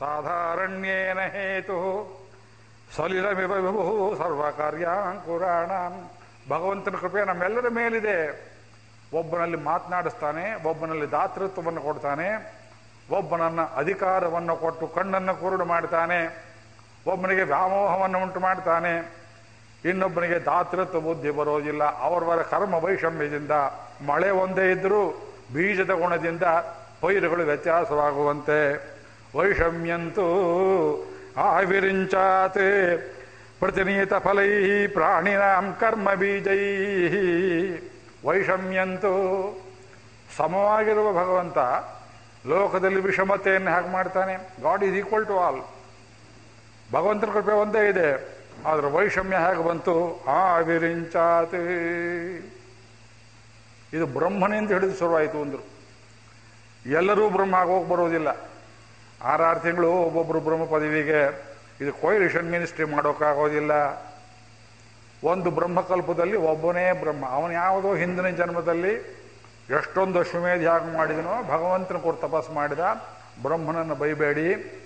ಸಾಧಾರಣ್ಯೇನ ಹೇತು ಸಲಿಲಮಿವ ವಿಭು ಸರ್ವ ಕಾರ್ಯಾಂಕುರಾಣ ಭಗವಂತನ ಕೃಪೆ ನಮ್ಮೆಲ್ಲರ ಮೇಲಿದೆ। ಒಬ್ಬನಲ್ಲಿ ಮಾತನಾಡಿಸ್ತಾನೆ, ಒಬ್ಬನಲ್ಲಿ ದಾತೃತ್ವವನ್ನು ಕೊಡ್ತಾನೆ, ಒಬ್ಬನನ್ನ ಅಧಿಕಾರವನ್ನು ಕೊಟ್ಟು ಕಣ್ಣನ್ನು ಕುರುಡು ಮಾಡ್ತಾನೆ, ಒಬ್ಬನಿಗೆ ವ್ಯಾಮೋಹವನ್ನು ಉಂಟು ಮಾಡ್ತಾನೆ, ಇನ್ನೊಬ್ಬನಿಗೆ ದಾತೃತ್ವ ಬುದ್ಧಿ ಬರೋದಿಲ್ಲ, ಅವರವರ ಕರ್ಮ ವೈಷಮ್ಯದಿಂದ ಮಳೆ ಒಂದೇ ಇದ್ದರೂ ಬೀಜದ ಗುಣದಿಂದ ಪೈರುಗಳು ವ್ಯತ್ಯಾಸವಾಗುವಂತೆ. ವೈಷಮ್ಯಂತೂ ಆವಿರಿಂಚಾತ್ ಪ್ರತಿನಿಯತ ಫಲೈ ಪ್ರಾಣಿನಾಂ ಕರ್ಮ ಬೀಜೈ. ವೈಷಮ್ಯಂತೂ ಸಮವಾಗಿರುವ ಭಗವಂತ ಲೋಕದಲ್ಲಿ ವಿಷಮತೆಯನ್ನು ಹೇಗೆ ಮಾಡ್ತಾನೆ? God is equal to all ಭಗವಂತನ ಕೃಪೆ ಒಂದೇ ಇದೆ. ಆದರೆ ವೈಷಮ್ಯ ಹೇಗೆ ಬಂತು? ಆವಿರಿಂಚಾತ್. ಇದು ಬ್ರಹ್ಮನಿಂದ ಹಿಡಿದು ಶುರುವಾಯಿತು ಅಂದರು. ಎಲ್ಲರೂ ಬ್ರಹ್ಮ ಹೋಗಿ ಬರೋದಿಲ್ಲ. ಆರಾರು ತಿಂಗಳು ಒಬ್ಬೊಬ್ಬರು ಬ್ರಹ್ಮ ಪದವಿಗೆ ಇದು ಕೊಯ್ಲಿಷನ್ ಮಿನಿಸ್ಟ್ರಿ ಮಾಡೋಕ್ಕಾಗೋದಿಲ್ಲ. ಒಂದು ಬ್ರಹ್ಮಕಲ್ಪದಲ್ಲಿ ಒಬ್ಬನೇ ಬ್ರಹ್ಮ. ಅವನು ಯಾವುದೋ ಹಿಂದಿನ ಜನ್ಮದಲ್ಲಿ ಎಷ್ಟೊಂದು ಅಶ್ವಮೇಧ ಯಾಗ ಮಾಡಿದನೋ, ಭಗವಂತನ ತಪಸ್ ಮಾಡಿದ, ಬ್ರಹ್ಮನನ್ನು ಬೈಬೇಡಿ.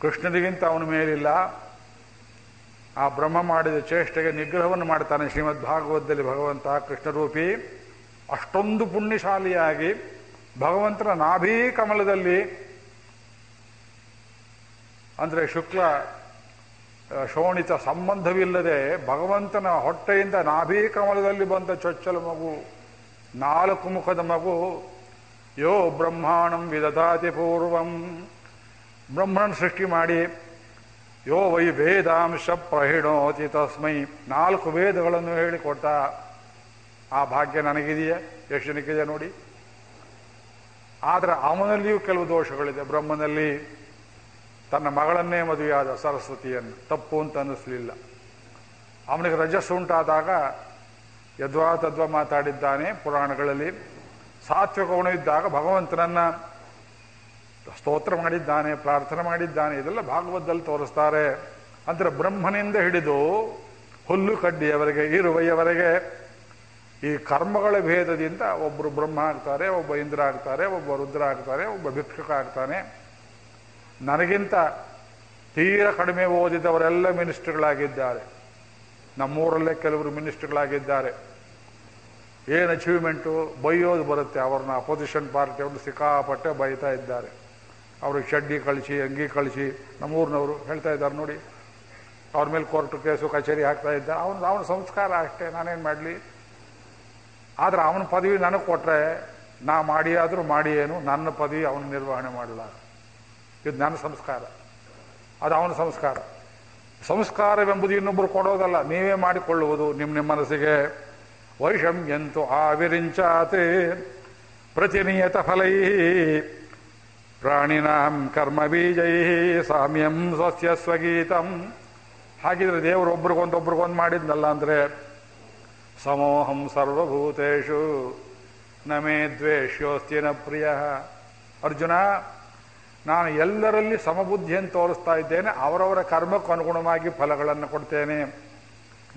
ಕೃಷ್ಣನಿಗಿಂತ ಅವನ ಮೇಲಿಲ್ಲ. ಆ ಬ್ರಹ್ಮ ಮಾಡಿದ ಚೇಷ್ಟೆಗೆ ನಿಗ್ರಹವನ್ನು ಮಾಡ್ತಾನೆ ಶ್ರೀಮದ್ ಭಾಗವತದಲ್ಲಿ ಭಗವಂತ ಕೃಷ್ಣರೂಪಿ. ಅಷ್ಟೊಂದು ಪುಣ್ಯಶಾಲಿಯಾಗಿ ಭಗವಂತನ ನಾಭೀ ಕಮಲದಲ್ಲಿ ಅಂದರೆ ಶುಕ್ಲ ಶೋಣಿತ ಸಂಬಂಧವಿಲ್ಲದೆ ಭಗವಂತನ ಹೊಟ್ಟೆಯಿಂದ ನಾಭೀ ಕಮಲದಲ್ಲಿ ಬಂದ ಚೊಚ್ಚಲ ಮಗು, ನಾಲ್ಕು ಮುಖದ ಮಗು, ಯೋ ಬ್ರಹ್ಮಾಣಂ ವಿದಧಾತಿ ಪೂರ್ವಂ. ಬ್ರಹ್ಮನ ಸೃಷ್ಟಿ ಮಾಡಿ, ಯೋ ವೈ ವೇದಾಂಶ ಪ್ರಹಿಣೋತಿ ತಸ್ಮೈ. ನಾಲ್ಕು ವೇದಗಳನ್ನು ಹೇಳಿಕೊಟ್ಟ ಆ ಭಾಗ್ಯ ನನಗಿದೆಯೇ ಜನಕ್ಕಿದೆ ನೋಡಿ. ಆದರೆ ಅವನಲ್ಲಿಯೂ ಕೆಲವು ದೋಷಗಳಿದೆ, ಬ್ರಹ್ಮನಲ್ಲಿ ತನ್ನ ಮಗಳನ್ನೇ ಮದುವೆಯಾದ ಸರಸ್ವತಿಯನ್ನು. ತಪ್ಪು ಅಂತ ಅನ್ನಿಸ್ಲಿಲ್ಲ. ಅವನಿಗೆ ರಜಸ್ಸು ಉಂಟಾದಾಗ ಯದ್ವಾ ತದ್ವಾ ಮಾತಾಡಿದ್ದಾನೆ ಪುರಾಣಗಳಲ್ಲಿ. ಸಾತ್ವಿಕ ಇದ್ದಾಗ ಭಗವಂತನನ್ನ ಸ್ತೋತ್ರ ಮಾಡಿದ್ದಾನೆ, ಪ್ರಾರ್ಥನೆ ಮಾಡಿದ್ದಾನೆ, ಇದೆಲ್ಲ ಭಾಗವತದಲ್ಲಿ ತೋರಿಸ್ತಾರೆ. ಅಂದರೆ ಬ್ರಹ್ಮನಿಂದ ಹಿಡಿದು ಹುಲ್ಲು ಕಡ್ಡಿಯವರೆಗೆ, ಇರುವೆಯವರೆಗೆ ಈ ಕರ್ಮಗಳ ಭೇದದಿಂದ ಒಬ್ಬರು ಬ್ರಹ್ಮ ಆಗ್ತಾರೆ, ಒಬ್ಬ ಇಂದ್ರ ಆಗ್ತಾರೆ, ಒಬ್ಬ ರುದ್ರ ಆಗ್ತಾರೆ, ಒಬ್ಬ ಭಿಕ್ಷುಕ ಆಗ್ತಾನೆ. ನನಗಿಂತ ತೀರ ಕಡಿಮೆ ಓದಿದವರೆಲ್ಲ ಮಿನಿಸ್ಟರ್ಗಳಾಗಿದ್ದಾರೆ. ನಮ್ಮೂರಲ್ಲೇ ಕೆಲವರು ಮಿನಿಸ್ಟರ್ಗಳಾಗಿದ್ದಾರೆ. ಏನು ಅಚೀವ್ಮೆಂಟು ಬೈಯೋದು ಬರುತ್ತೆ. ಅವ್ರನ್ನ ಅಪೋಸಿಷನ್ ಪಾರ್ಟಿಯವರು ಸಿಕ್ಕಾಪಟ್ಟೆ ಬೈತಾ ಇದ್ದಾರೆ. ಅವ್ರಿಗೆ ಚಡ್ಡಿ ಕಳಿಸಿ, ಅಂಗಿ ಕಳಿಸಿ, ನಮ್ಮೂರಿನವರು ಹೇಳ್ತಾ ಇದ್ದಾರೆ ನೋಡಿ. ಅವ್ರ ಮೇಲೆ ಕೋರ್ಟ್ ಕೇಸು, ಕಚೇರಿ ಹಾಕ್ತಾ ಇದ್ದ ಅವನು, ಅವನ ಸಂಸ್ಕಾರ ಅಷ್ಟೇ. ನಾನೇನು ಮಾಡಲಿ? ಆದ್ರೆ ಅವನ ಪದವಿ ನನಗೆ ಕೊಟ್ಟರೆ ನಾ ಮಾಡಿ ಆದರೂ ಮಾಡಿ ಏನು ನನ್ನ ಪದವಿ ಅವನು ನಿರ್ವಹಣೆ ಮಾಡಲ್ಲ. ಇದು ನನ್ನ ಸಂಸ್ಕಾರ. ಅದು ಅವನ ಸಂಸ್ಕಾರ. ಸಂಸ್ಕಾರವೆಂಬುದು ಇನ್ನೊಬ್ಬರು ಕೊಡೋದಲ್ಲ, ನೀವೇ ಮಾಡಿಕೊಳ್ಳುವುದು ನಿಮ್ಮ ನಿಮ್ಮ ಮನಸ್ಸಿಗೆ. ವೈಷಮ್ಯಂತು ಆವಿರಿಂಚಾತೆ ಪ್ರತಿನಿಯತ ಫಲೈ. ಪ್ರಾಣಿನಾಂ ಕರ್ಮ ಬೀಜೈ ಸಾಮ್ಯಂ ಸ್ವಸ್ಯ ಸ್ವಗೀತಂ. ಹಾಗಿದ್ರೆ ದೇವರು ಒಬ್ರಿಗೊಂದು ಮಾಡಿದ್ನಲ್ಲ ಅಂದ್ರೆ, ಸಮೋಹಂ ಸರ್ವಭೂತೇಶು ನಮೇ ದ್ವೇಷ್ಯೋಸ್ತಿನ ಪ್ರಿಯ. ಅರ್ಜುನ ನಾನು ಎಲ್ಲರಲ್ಲಿ ಸಮಬುದ್ಧಿಯನ್ನು ತೋರಿಸ್ತಾ ಇದ್ದೇನೆ, ಅವರವರ ಕರ್ಮಕ್ಕೂ ಅನುಗುಣವಾಗಿ ಫಲಗಳನ್ನು ಕೊಡ್ತೇನೆ.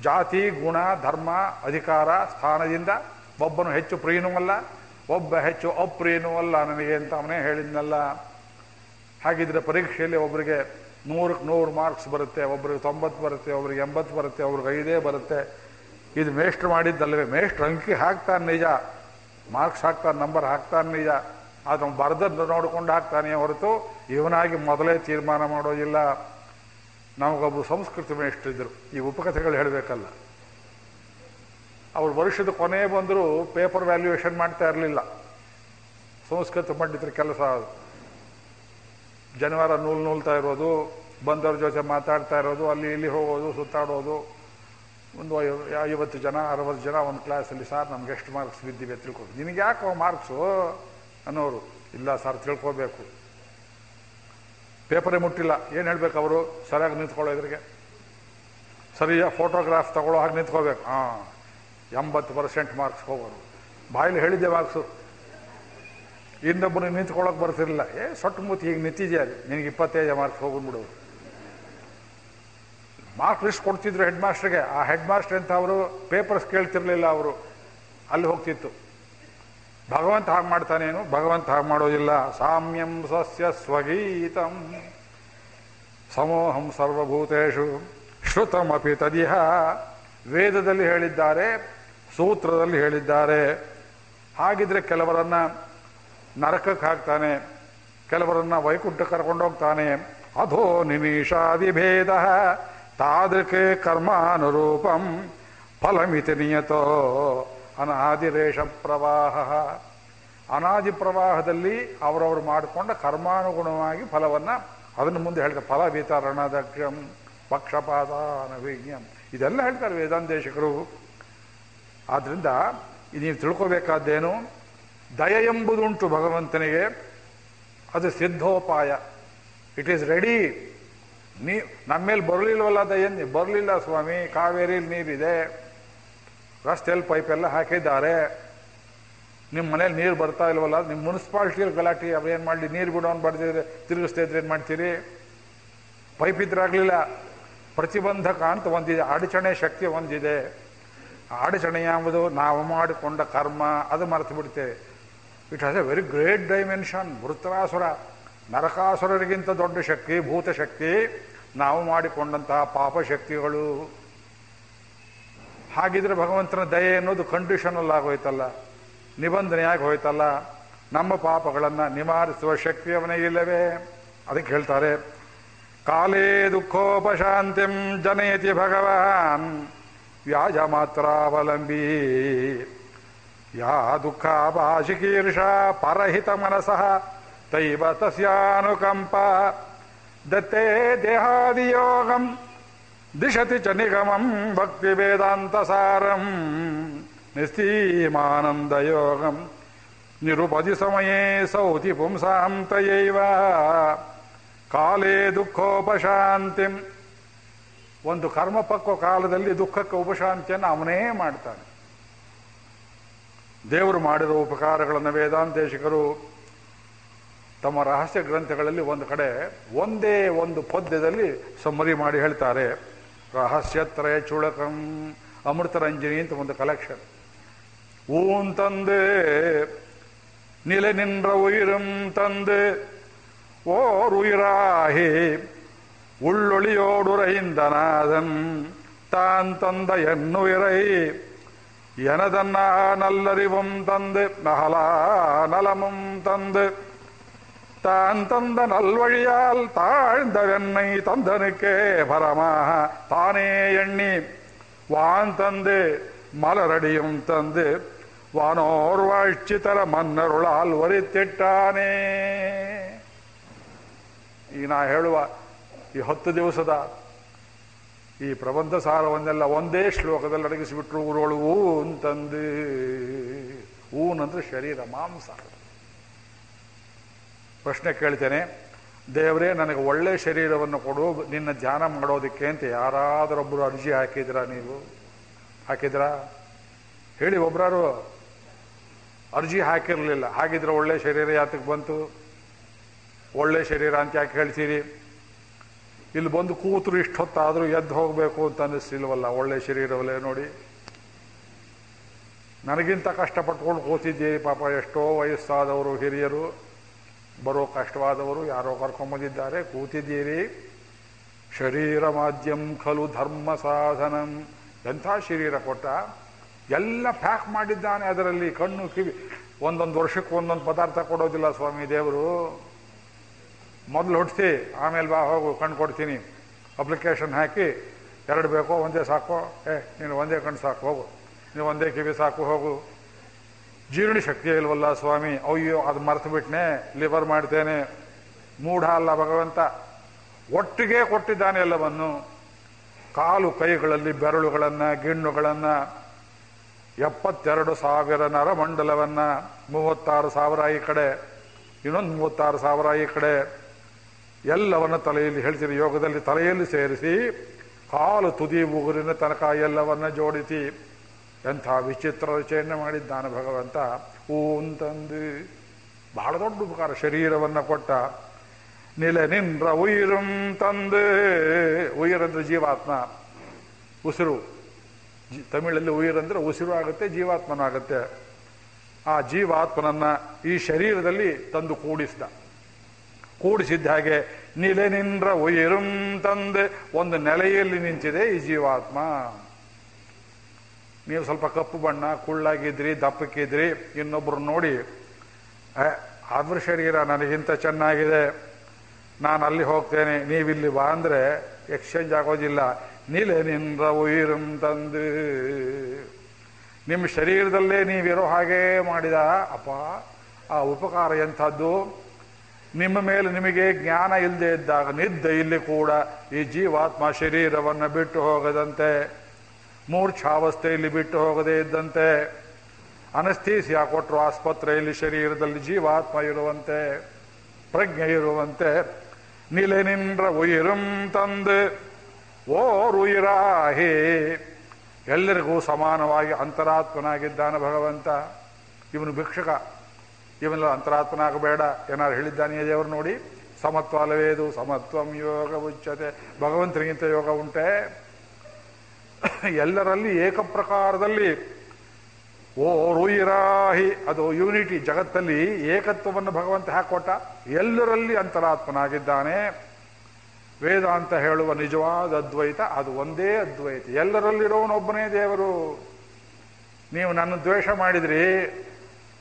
ಜಾತಿ, ಗುಣ, ಧರ್ಮ, ಅಧಿಕಾರ, ಸ್ಥಾನದಿಂದ ಒಬ್ಬನು ಹೆಚ್ಚು ಪ್ರಿಯನೂ ಅಲ್ಲ, ಒಬ್ಬ ಹೆಚ್ಚು ಅಪ್ರಿಯನೂ ಅಲ್ಲ ನನಗೆ ಅಂತ ಅವನೇ ಹೇಳಿದ್ನಲ್ಲ. ಹಾಗಿದ್ರೆ ಪರೀಕ್ಷೆಯಲ್ಲಿ ಒಬ್ಬರಿಗೆ ನೂರಕ್ಕೆ ನೂರು ಮಾರ್ಕ್ಸ್ ಬರುತ್ತೆ, ಒಬ್ರಿಗೆ ತೊಂಬತ್ತು ಬರುತ್ತೆ, ಒಬ್ರಿಗೆ ಎಂಬತ್ತು ಬರುತ್ತೆ, ಒಬ್ರಿಗೆ ಐದೇ ಬರುತ್ತೆ. ಇದು ಮೇಷ್ಟ್ರು ಮಾಡಿದ್ದಲ್ಲವೇ? ಮೇಷ್ಟ್ರು ಅಂಕಿ ಹಾಕ್ತಾನೆ ನಿಜ. ಮಾರ್ಕ್ಸ್ ಹಾಕ್ತಾನೆ, ನಂಬರ್ ಹಾಕ್ತಾನೆ ನಿಜ. ಅದನ್ನು ಬರೆದದ್ದು ನೋಡಿಕೊಂಡು ಹಾಕ್ತಾನೆ ಹೊರತು ಇವನಾಗಿ ಮೊದಲೇ ತೀರ್ಮಾನ ಮಾಡೋದಿಲ್ಲ ನಮಗೊಬ್ಬರು ಸಂಸ್ಕೃತಿ ಮೇಷ್ಟ್ರಿದ್ರು ಈ ಉಪಕಥೆಗಳು ಹೇಳಬೇಕಲ್ಲ. ಅವ್ರು ವರ್ಷದ ಕೊನೆ ಬಂದರೂ ಪೇಪರ್ ವ್ಯಾಲ್ಯೂಯೇಷನ್ ಮಾಡ್ತಾ ಇರಲಿಲ್ಲ. ಸಂಸ್ಕೃತ ಪಂಡಿತರ ಕೆಲಸ ಅದು. ಜನವಾರ ನೂಲ್ ನೂಲ್ತಾ ಇರೋದು, ಬಂದವ್ರ ಜೊತೆ ಮಾತಾಡ್ತಾ ಇರೋದು, ಅಲ್ಲಿ ಇಲ್ಲಿ ಹೋಗೋದು, ಸುತ್ತಾಡೋದು. ಒಂದು ಐವ- ಐವತ್ತು ಜನ, ಅರವತ್ತು ಜನ ಒಂದು ಕ್ಲಾಸಲ್ಲಿ ಸರ್ ನಮ್ಗೆ ಎಷ್ಟು ಮಾರ್ಕ್ಸ್ ಬಿದ್ದಿವೆ ತಿಳ್ಕೊಂಡು ನಿನಗೆ ಯಾಕೋ ಮಾರ್ಕ್ಸು ಅನ್ನೋರು. ಇಲ್ಲ ಸರ್ ತಿಳ್ಕೋಬೇಕು ಪೇಪರೇ ಮುಟ್ಟಿಲ್ಲ. ಏನು ಹೇಳ್ಬೇಕು ಅವರು? ಸರಿಯಾಗಿ ನಿಂತ್ಕೊಳ್ಳೋ ಎದುರಿಗೆ ಸರಿಯಾಗಿ ಫೋಟೋಗ್ರಾಫ್ ತಗೊಳ್ಳೋ ಹಾಗೆ ನಿಂತ್ಕೋಬೇಕು ಹಾಂ, ಎಂಬತ್ತು ಪರ್ಸೆಂಟ್ ಮಾರ್ಕ್ಸ್ ಹೋಗೋರು. ಬಾಯಲ್ಲಿ ಹೇಳಿದ್ದೆ ಮಾರ್ಕ್ಸು ಇನ್ನೊಬ್ಬರು ನಿಂತ್ಕೊಳ್ಳೋಕೆ ಬರ್ತಿರಲಿಲ್ಲ. ಏ, ಸೊಟ್ಟು ಮೂತಿ ಈಗ ನಿಂತಿದೆಯಾ ನಿನಗೆ ಇಪ್ಪತ್ತೈದು ಮಾರ್ಕ್ಸ್ ಹೋಗ್ಬಿಡು ಮಾರ್ಕ್ ಲಿಸ್ಟ್ ಕೊಡ್ತಿದ್ರು ಹೆಡ್ ಮಾಸ್ಟರ್ಗೆ ಆ ಹೆಡ್ ಮಾಸ್ಟರ್ ಅಂತ ಅವರು? ಪೇಪರ್ಸ್ ಕೇಳ್ತಿರ್ಲಿಲ್ಲ ಅವರು. ಅಲ್ಲಿ ಹೋಗ್ತಿತ್ತು. ಭಗವಂತ ಹಾಗೆ ಮಾಡ್ತಾನೇನು? ಭಗವಂತ ಹಾಗೆ ಮಾಡೋದಿಲ್ಲ. ಸಾಮ್ಯಂ ಸಸ್ಯ ಸ್ವಗೀತಂ. ಸಮೋಹಂ ಸರ್ವಭೂತೇಶು ಶ್ರುತಮಪಿ ತದಿಹ. ವೇದದಲ್ಲಿ ಹೇಳಿದ್ದಾರೆ, ಸೂತ್ರದಲ್ಲಿ ಹೇಳಿದ್ದಾರೆ. ಹಾಗಿದ್ರೆ ಕೆಲವರನ್ನ ನರಕಕ್ಕೆ ಹಾಕ್ತಾನೆ, ಕೆಲವರನ್ನ ವೈಕುಂಠ ಕರ್ಕೊಂಡೋಗ್ತಾನೆ ಅಧೋ ನಿಮಿಷಾದಿಭೇದ. ತಾದೃಕೆ ಕರ್ಮಾನುರೂಪಂ ಫಲಮಿತಿ ನಿಯತೋ. ಅನಾದಿರೇಷ ಪ್ರವಾಹ ಅನಾದಿ ಪ್ರವಾಹದಲ್ಲಿ ಅವರವರು ಮಾಡಿಕೊಂಡ ಕರ್ಮಾನುಗುಣವಾಗಿ ಫಲವನ್ನ ಅದನ್ನು ಮುಂದೆ ಹೇಳ್ತಾರೆ. ಫಲ ವಿತರಣದಕ್ಷಂ ಪಕ್ಷಪಾತ ನವೀಜ್ಞಂ ಇದೆಲ್ಲ ಹೇಳ್ತಾರೆ ವೇದಾಂತೇಶಕರು. ಆದ್ರಿಂದ ನೀವು ತಿಳ್ಕೋಬೇಕಾದ್ದೇನು? ದಯ ಎಂಬುದುಂಟು ಭಗವಂತನಿಗೆ. ಅದು ಸಿದ್ಧೋಪಾಯ. ಇಟ್ ಈಸ್ ರೆಡಿ ನೀ ನಮ್ಮ ಮೇಲೆ ಬರಲಿಲ್ವಲ್ಲ ದಯ ಬರಲಿಲ್ಲ ಸ್ವಾಮಿ. ಕಾವೇರಿಲಿ ನೀರಿದೆ ರಸ್ತೆಯಲ್ಲಿ ಪೈಪ್ ಎಲ್ಲ ಹಾಕಿದ್ದಾರೆ. ನಿಮ್ಮ ಮನೇಲಿ ನೀರು ಬರ್ತಾ ಇಲ್ವಲ್ಲ ನಿಮ್ಮ ಮುನ್ಸಿಪಾಲ್ಟಿಯಲ್ಲಿ ಗಲಾಟೆ ಏನು ಮಾಡಲಿ? ನೀರು ಬಿಡೋನ್ ಬರ್ತಿದ್ರೆ ತಿರುಗಿಸ್ತಾ ಇದ್ರೆ ಏನು ಮಾಡ್ತೀರಿ? ಪೈಪ್ ಇದ್ರಾಗಲಿಲ್ಲ ಪ್ರತಿಬಂಧಕ ಅಂತ ಒಂದಿದೆ ಅಡಚಣೆ ಶಕ್ತಿ ಒಂದಿದೆ. ಅಡಚಣೆ ಯಾವುದು? ನಾವು ಮಾಡಿಕೊಂಡ ಕರ್ಮ, ಅದು ಮರೆತು ಬಿಡ್ತೇವೆ it has a very great dimension Vritrasura ನರಕಾಸುರರಿಗಿಂತ ದೊಡ್ಡ ಶಕ್ತಿ ಭೂತ ಶಕ್ತಿ ನಾವು ಮಾಡಿಕೊಂಡಂತಹ ಪಾಪ ಶಕ್ತಿಗಳು. ಹಾಗಿದ್ರೆ ಭಗವಂತನ ದಯೆ ಅನ್ನೋದು ಕಂಡೀಷನಲ್ ಆಗೋಯ್ತಲ್ಲ. ನಿಬಂಧನೆಯಾಗಿ ಹೋಯ್ತಲ್ಲ. ನಮ್ಮ ಪಾಪಗಳನ್ನು ನಿವಾರಿಸುವ ಶಕ್ತಿ ಇಲ್ಲವೇ? ಅದಕ್ಕೆ ಹೇಳ್ತಾರೆ, ಕಾಲೇ ದುಃಖೋಪಶಾಂತಿಂ ಜನಯತಿ ಭಗವಾನ್ ವ್ಯಾಜ ಮಾತ್ರಾವಲಂಬಿ ಯಾ ದುಃಖ ಭಾಷಿಕೀರ್ಷ ಪರಹಿತ ಮನಸಃ ತೈವ ತಸ್ಯಾನುಕಂಪ. ದತ್ತೇ ದೇಹಾದಿಯೋಗಂ ದಿಶತಿ ಚ ನಿಗಮಂ ಭಕ್ತಿ ವೇದಾಂತ ಸಾರಂ ನಿಸ್ತೀಮಾನಂದಯೋಗಂ ನಿರುಪದಿ ಸಮಯೇ ಸೌತಿ ಪುಂಸಾಂತಯೈವ ಕಾಲೇ ದುಃಖೋಪಶಾಂತಿಂ ಒಂದು ಕರ್ಮಪಕ್ವ ಕಾಲದಲ್ಲಿ ದುಃಖಕ್ಕೆ ಉಪಶಾಂತಿಯನ್ನು ಅವನೇ ಮಾಡ್ತಾನೆ. ದೇವರು ಮಾಡಿರೋ ಉಪಕಾರಗಳನ್ನು ವೇದಾಂತೇಶಿಕರು ತಮ್ಮ ರಹಸ್ಯ ಗ್ರಂಥಗಳಲ್ಲಿ ಒಂದು ಕಡೆ ಒಂದೇ ಒಂದು ಪದ್ಯದಲ್ಲಿ ಸಮ್ಮರಿ ಮಾಡಿ ಹೇಳ್ತಾರೆ. ರಹಸ್ಯತ್ರಯ ಚುಳಕಂ ಅಮೃತರಂಜನಿ ಅಂತ ಒಂದು ಕಲೆಕ್ಷನ್ ஊன் தந்து நிலை நின்ற உயிரும் தந்து ஓர் உயிராகி உள்ளொளியோடுரைந்த நாதன் தான் தந்த என்னுயிரை எனதன்னா நல்லறிவும் தந்து மகளா நலமும் தந்து தான் தந்த நல்வழியால் தாழ்ந்த வெண்ணை தந்தனுக்கே பரமாக தானே எண்ணி வான் தந்து மலரடியும் தந்து வானோர் வாழ்ச்சி தர மன்னருளால் ಒರಿತಿಟ್ಟಾನೆ ಈ ನಾ ಹೇಳುವ ಈ ಹತ್ತು ದಿವಸದ ಈ ಪ್ರಬಂಧ ಸಾರವನ್ನೆಲ್ಲ ಒಂದೇ ಶ್ಲೋಕದಲ್ಲಿ ಅಡಗಿಸಿಬಿಟ್ರು ಊರೋಳು ಊನ್ ತಂದು ಊನ್ ಅಂದ್ರೆ ಶರೀರ ಮಾಂಸ ಪ್ರಶ್ನೆ ಕೇಳ್ತೇನೆ. ದೇವರೇ, ನನಗೆ ಒಳ್ಳೆಯ ಶರೀರವನ್ನು ಕೊಡು, ನಿನ್ನ ಧ್ಯಾನ ಮಾಡೋದಕ್ಕೆ ಅಂತ ಯಾರಾದರೊಬ್ಬರು ಅರ್ಜಿ ಹಾಕಿದ್ರಾ ನೀವು? ಹಾಕಿದ್ರಾ ಹೇಳಿ, ಒಬ್ರಾರು ಅರ್ಜಿ ಹಾಕಿರಲಿಲ್ಲ. ಹಾಗಿದ್ರೆ ಒಳ್ಳೆ ಶರೀರ ಯಾತಕ್ಕೆ ಬಂತು? ಒಳ್ಳೆ ಶರೀರ ಅಂತ ಯಾಕೆ ಹೇಳ್ತೀರಿ? ಇಲ್ಲಿ ಬಂದು ಕೂತರು ಇಷ್ಟೊತ್ತಾದರೂ ಎದ್ದು ಹೋಗಬೇಕು ಅಂತ ಅನ್ನಿಸ್ತಿಲ್ವಲ್ಲ ಒಳ್ಳೆ ಶರೀರವಲ್ಲೇ ನೋಡಿ. ನನಗಿಂತ ಕಷ್ಟಪಟ್ಕೊಂಡು ಕೂತಿದ್ದೀರಿ ಪಾಪ, ಎಷ್ಟೋ ವಯಸ್ಸಾದವರು ಹಿರಿಯರು. ಬರೋ ಕಷ್ಟವಾದವರು ಯಾರೋ ಕರ್ಕೊಂಬಂದಿದ್ದಾರೆ. ಕೂತಿದ್ದೀರಿ. ಶರೀರ ಮಾಧ್ಯಮ ಖಲು ಧರ್ಮ ಸಾಧನಂ. ಎಂಥ ಶರೀರ ಕೊಟ್ಟ? ಎಲ್ಲ ಪ್ಯಾಕ್ ಮಾಡಿದ್ದಾನೆ ಅದರಲ್ಲಿ. ಕಣ್ಣು ಕಿವಿ. ಒಂದೊಂದು ವರ್ಷಕ್ಕೆ ಒಂದೊಂದು ಪದಾರ್ಥ ಕೊಡೋದಿಲ್ಲ ಸ್ವಾಮಿ ದೇವರು. ಮೊದಲು ಹೊಡ್ತಿ ಆಮೇಲೆ ಬಾ, ಹೋಗು, ಕಣ್ಣು ಕೊಡ್ತೀನಿ. ಅಪ್ಲಿಕೇಶನ್ ಹಾಕಿ, ಎರಡು ಬೇಕೋ, ಒಂದೇ ಸಾಕೋ? ಏ, ನೀನು ಒಂದೇ ಕಣ್ಣು ಸಾಕು, ಹೋಗು. ನೀನು ಒಂದೇ ಕಿವಿ ಸಾಕು, ಹೋಗು. ಜೀರ್ಣ ಶಕ್ತಿ ಇಲ್ವಲ್ಲ ಸ್ವಾಮಿ? ಅಯ್ಯೋ, ಅದು ಮರೆತು ಬಿಟ್ನೆ ಲಿವರ್ ಮಾಡ್ತೇನೆ. ಮೂಢ ಅಲ್ಲ ಭಗವಂತ. ಒಟ್ಟಿಗೆ ಕೊಟ್ಟಿದ್ದಾನೆ ಎಲ್ಲವನ್ನು. ಕಾಲು ಕೈಗಳಲ್ಲಿ ಬೆರಳುಗಳನ್ನು, ಗಿಣ್ಣುಗಳನ್ನು, ಎಪ್ಪತ್ತೆರಡು ಸಾವಿರ ನರಮಂಡಲವನ್ನ, ಮೂವತ್ತಾರು ಸಾವಿರ ಈ ಕಡೆ, ಇನ್ನೊಂದು ಮೂವತ್ತಾರು ಸಾವಿರ ಈ ಕಡೆ, ಎಲ್ಲವನ್ನು ತಲೆಯಲ್ಲಿ ಹೇಳ್ತೀರಿ, ಯೋಗದಲ್ಲಿ ತಲೆಯಲ್ಲಿ ಸೇರಿಸಿ, ಕಾಲು ತುದಿ ಉಗುರಿನ ತನಕ ಎಲ್ಲವನ್ನ ಜೋಡಿಸಿ ಎಂಥ ವಿಚಿತ್ರ ರಚನೆ ಮಾಡಿದ್ದಾನೆ ಭಗವಂತ. ಊಂತಂದು ಬಹಳ ದೊಡ್ಡ ಉಪಕಾರ ಶರೀರವನ್ನು ಕೊಟ್ಟ. ನಿಲೆ ನಿಂದ್ರ ಉಯಿರಂ ತಂದು, ಉಯಿರಂದ್ರೆ ಜೀವಾತ್ಮ. ಉಸಿರು. ತಮಿಳಲ್ಲಿ ಉಯಿರಂದ್ರೆ ಉಸಿರು ಆಗುತ್ತೆ, ಜೀವಾತ್ಮನೂ ಆಗುತ್ತೆ. ಆ ಜೀವಾತ್ಮನನ್ನ ಈ ಶರೀರದಲ್ಲಿ ತಂದು ಕೂಡಿಸಿದ. ಕೂಡಿಸಿದ್ದ ಹಾಗೆ ನಿಲೆ ನಿಂದ್ರ ಉಯಿರಂ ತಂದೆ ಒಂದು ನೆಲೆಯಲ್ಲಿ ನಿಂತಿದೆ ಈ ಜೀವಾತ್ಮ. ನೀವು ಸ್ವಲ್ಪ ಕಪ್ಪು ಬಣ್ಣ ಕುಳ್ಳಾಗಿದ್ರಿ ದಪ್ಪಕ್ಕಿದ್ರಿ ಇನ್ನೊಬ್ಬರು ನೋಡಿ "ಏ, ಅದ್ರ ಶರೀರ ನನಗಿಂತ ಚೆನ್ನಾಗಿದೆ. ನಾನು ಅಲ್ಲಿ ಹೋಗ್ತೇನೆ. ನೀವಿಲ್ಲಿ ಬಾ ಅಂದರೆ ಎಕ್ಸ್ಚೇಂಜ್ ಆಗೋದಿಲ್ಲ. ನೀಲೆ ನಿಂದ ಉಯಿರಂ ತಂದು ನಿಮ್ಮ ಶರೀರದಲ್ಲೇ ನೀವಿರೋ ಹಾಗೆ ಮಾಡಿದ ಅಪ್ಪ ಆ ಉಪಕಾರ ಎಂಥದ್ದು? ನಿಮ್ಮ ಮೇಲೆ ನಿಮಗೆ ಜ್ಞಾನ ಇಲ್ಲದೆ ಇದ್ದಾಗ ನಿದ್ದೆ ಇಲ್ಲಿ ಕೂಡ ಈ ಜೀವಾತ್ಮ ಶರೀರವನ್ನು ಬಿಟ್ಟು ಹೋಗದಂತೆ. ಮೂರ್ಛಾವಸ್ಥೆಯಲ್ಲಿ ಬಿಟ್ಟು ಹೋಗದೇ ಇದ್ದಂತೆ, ಅನಸ್ಥೀಸಿಯಾ ಕೊಟ್ಟರು ಆಸ್ಪತ್ರೆಯಲ್ಲಿ ಶರೀರದಲ್ಲಿ ಜೀವಾತ್ಮ ಇರುವಂತೆ, ಪ್ರಜ್ಞೆ ಇರುವಂತೆ, ನಿಲೆ ನಿಂದ್ರ ಉಯಿರಂ ತಂದು, ಓರ್ ಉಯಿರಾಹಿ ಎಲ್ಲರಿಗೂ ಸಮಾನವಾಗಿ ಅಂತರಾತ್ಮನಾಗಿದ್ದಾನೆ ಭಗವಂತ. ಇವನು ಭಿಕ್ಷಕ. ಇವನೆಲ್ಲ ಅಂತರಾತ್ಮನಾಗಬೇಡ. ಏನಾರು ಹೇಳಿದ್ದಾನೆಯೇ ದೇವರು ನೋಡಿ? ಸಮತ್ವ ಅಲವೇದು ಸಮತ್ವಂ ಯೋಗ ಉಚ್ಚತೆ ಭಗವಂತನಿಗಿಂತ ಯೋಗ ಉಂಟೆ? ಎಲ್ಲರಲ್ಲಿ ಏಕಪ್ರಕಾರದಲ್ಲಿ ಓ ರುಯಿರಾಹಿ, ಅದು ಯೂನಿಟಿ ಜಗತ್ತಲ್ಲಿ ಏಕತ್ವವನ್ನು ಭಗವಂತ ಹಾಕೊಟ್ಟ, ಎಲ್ಲರಲ್ಲಿ ಅಂತರಾತ್ಮನಾಗಿದ್ದಾನೆ. ವೇದಾಂತ ಹೇಳುವ ನಿಜವಾದ ಅದ್ವೈತ, ಅದು ಒಂದೇ ಅದ್ವೈತ. ಎಲ್ಲರಲ್ಲಿರೋನೊಬ್ಬನೇ ದೇವರು. ನೀವು ನನ್ನ ದ್ವೇಷ ಮಾಡಿದ್ರಿ.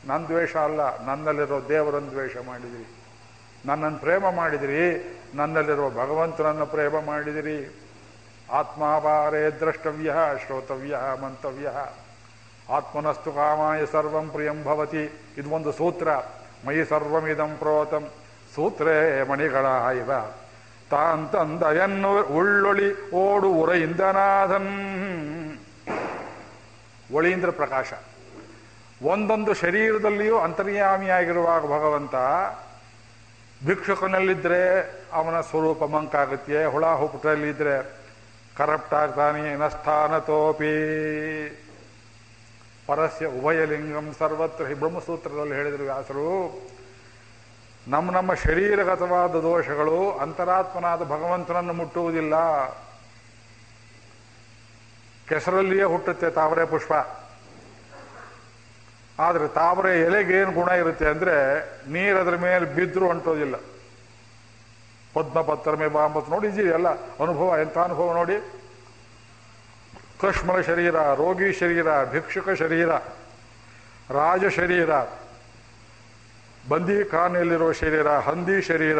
ನನ್ನ ದ್ವೇಷ ಅಲ್ಲ, ನನ್ನಲ್ಲಿರೋ ದೇವರನ್ನು ದ್ವೇಷ ಮಾಡಿದಿರಿ. ನನ್ನನ್ನು ಪ್ರೇಮ ಮಾಡಿದಿರಿ. ನನ್ನಲ್ಲಿರುವ ಭಗವಂತನನ್ನು ಪ್ರೇಮ ಮಾಡಿದಿರಿ. ಆತ್ಮಾವಾರೇ ದ್ರಷ್ಟವ್ಯ, ಶ್ರೋತವ್ಯ, ಮಂತವ್ಯ. ಆತ್ಮನಸ್ತು ಕಾಮಾಯ ಸರ್ವಂ ಪ್ರಿಯಂ ಭವತಿ. ಇದು ಒಂದು ಸೂತ್ರ. ಮಯಿ ಸರ್ವಮಿದಂ ಪ್ರೋತಂ. ಸೂತ್ರೇ ಮಣಿಗಳ ಇವ ತಾಂತಂದಯನ್ನು ಉಳ್ಳೊಳಿ ಓಡು ಉರಯಿಂದನಾಥನ್ ಒಳೀಂದ್ರ ಪ್ರಕಾಶ. ಒಂದೊಂದು ಶರೀರದಲ್ಲಿಯೂ ಅಂತರ್ಯಾಮಿಯಾಗಿರುವಾಗ ಭಗವಂತ ಭಿಕ್ಷುಕನಲ್ಲಿದ್ದರೆ ಅವನ ಸ್ವರೂಪ ಮಂಕಾಗುತ್ತೆ ಹುಳ ಹುಪ್ಪಟಲ್ಲಿದ್ದರೆ ಕರಪ್ಟ್ ಆಗ್ತಾನೆ ನಸ್ಥಾನತೋಪಿ ಪರಸ್ಯ ಉಭಯಲಿಂಗಂ ಸರ್ವತ್ರ ಬ್ರಹ್ಮಸೂತ್ರದಲ್ಲಿ ಹೇಳಿದರು ವ್ಯಾಸರು ನಮ್ಮ ನಮ್ಮ ಶರೀರಗತವಾದ ದೋಷಗಳು ಅಂತರಾತ್ಮನಾದ ಭಗವಂತನನ್ನು ಮುಟ್ಟುವುದಿಲ್ಲ. ಕೆಸರಲ್ಲಿಯೇ ಹುಟ್ಟುತ್ತೆ ತಾವರೆ ಪುಷ್ಪ. ಆದರೆ ತಾವರೆ ಎಲೆಗೇನು ಗುಣ ಇರುತ್ತೆ ಅಂದರೆ ನೀರು ಅದರ ಮೇಲೆ ಬಿದ್ದರೂ ಅಂಟೋದಿಲ್ಲ. ಪದ್ಮಪತ್ರ ಮೇ ಬಾಂಬತ್ ನೋಡಿದ್ದೀವಿ ಎಲ್ಲ ಅನುಭವ, ಎಂಥ ಅನುಭವ ನೋಡಿ. ಕಶ್ಮಲ ಶರೀರ, ರೋಗಿ ಶರೀರ, ಭಿಕ್ಷುಕ ಶರೀರ, ರಾಜ ಶರೀರ ಬಂದಿ ಶರೀರ, ಹಂದಿ ಶರೀರ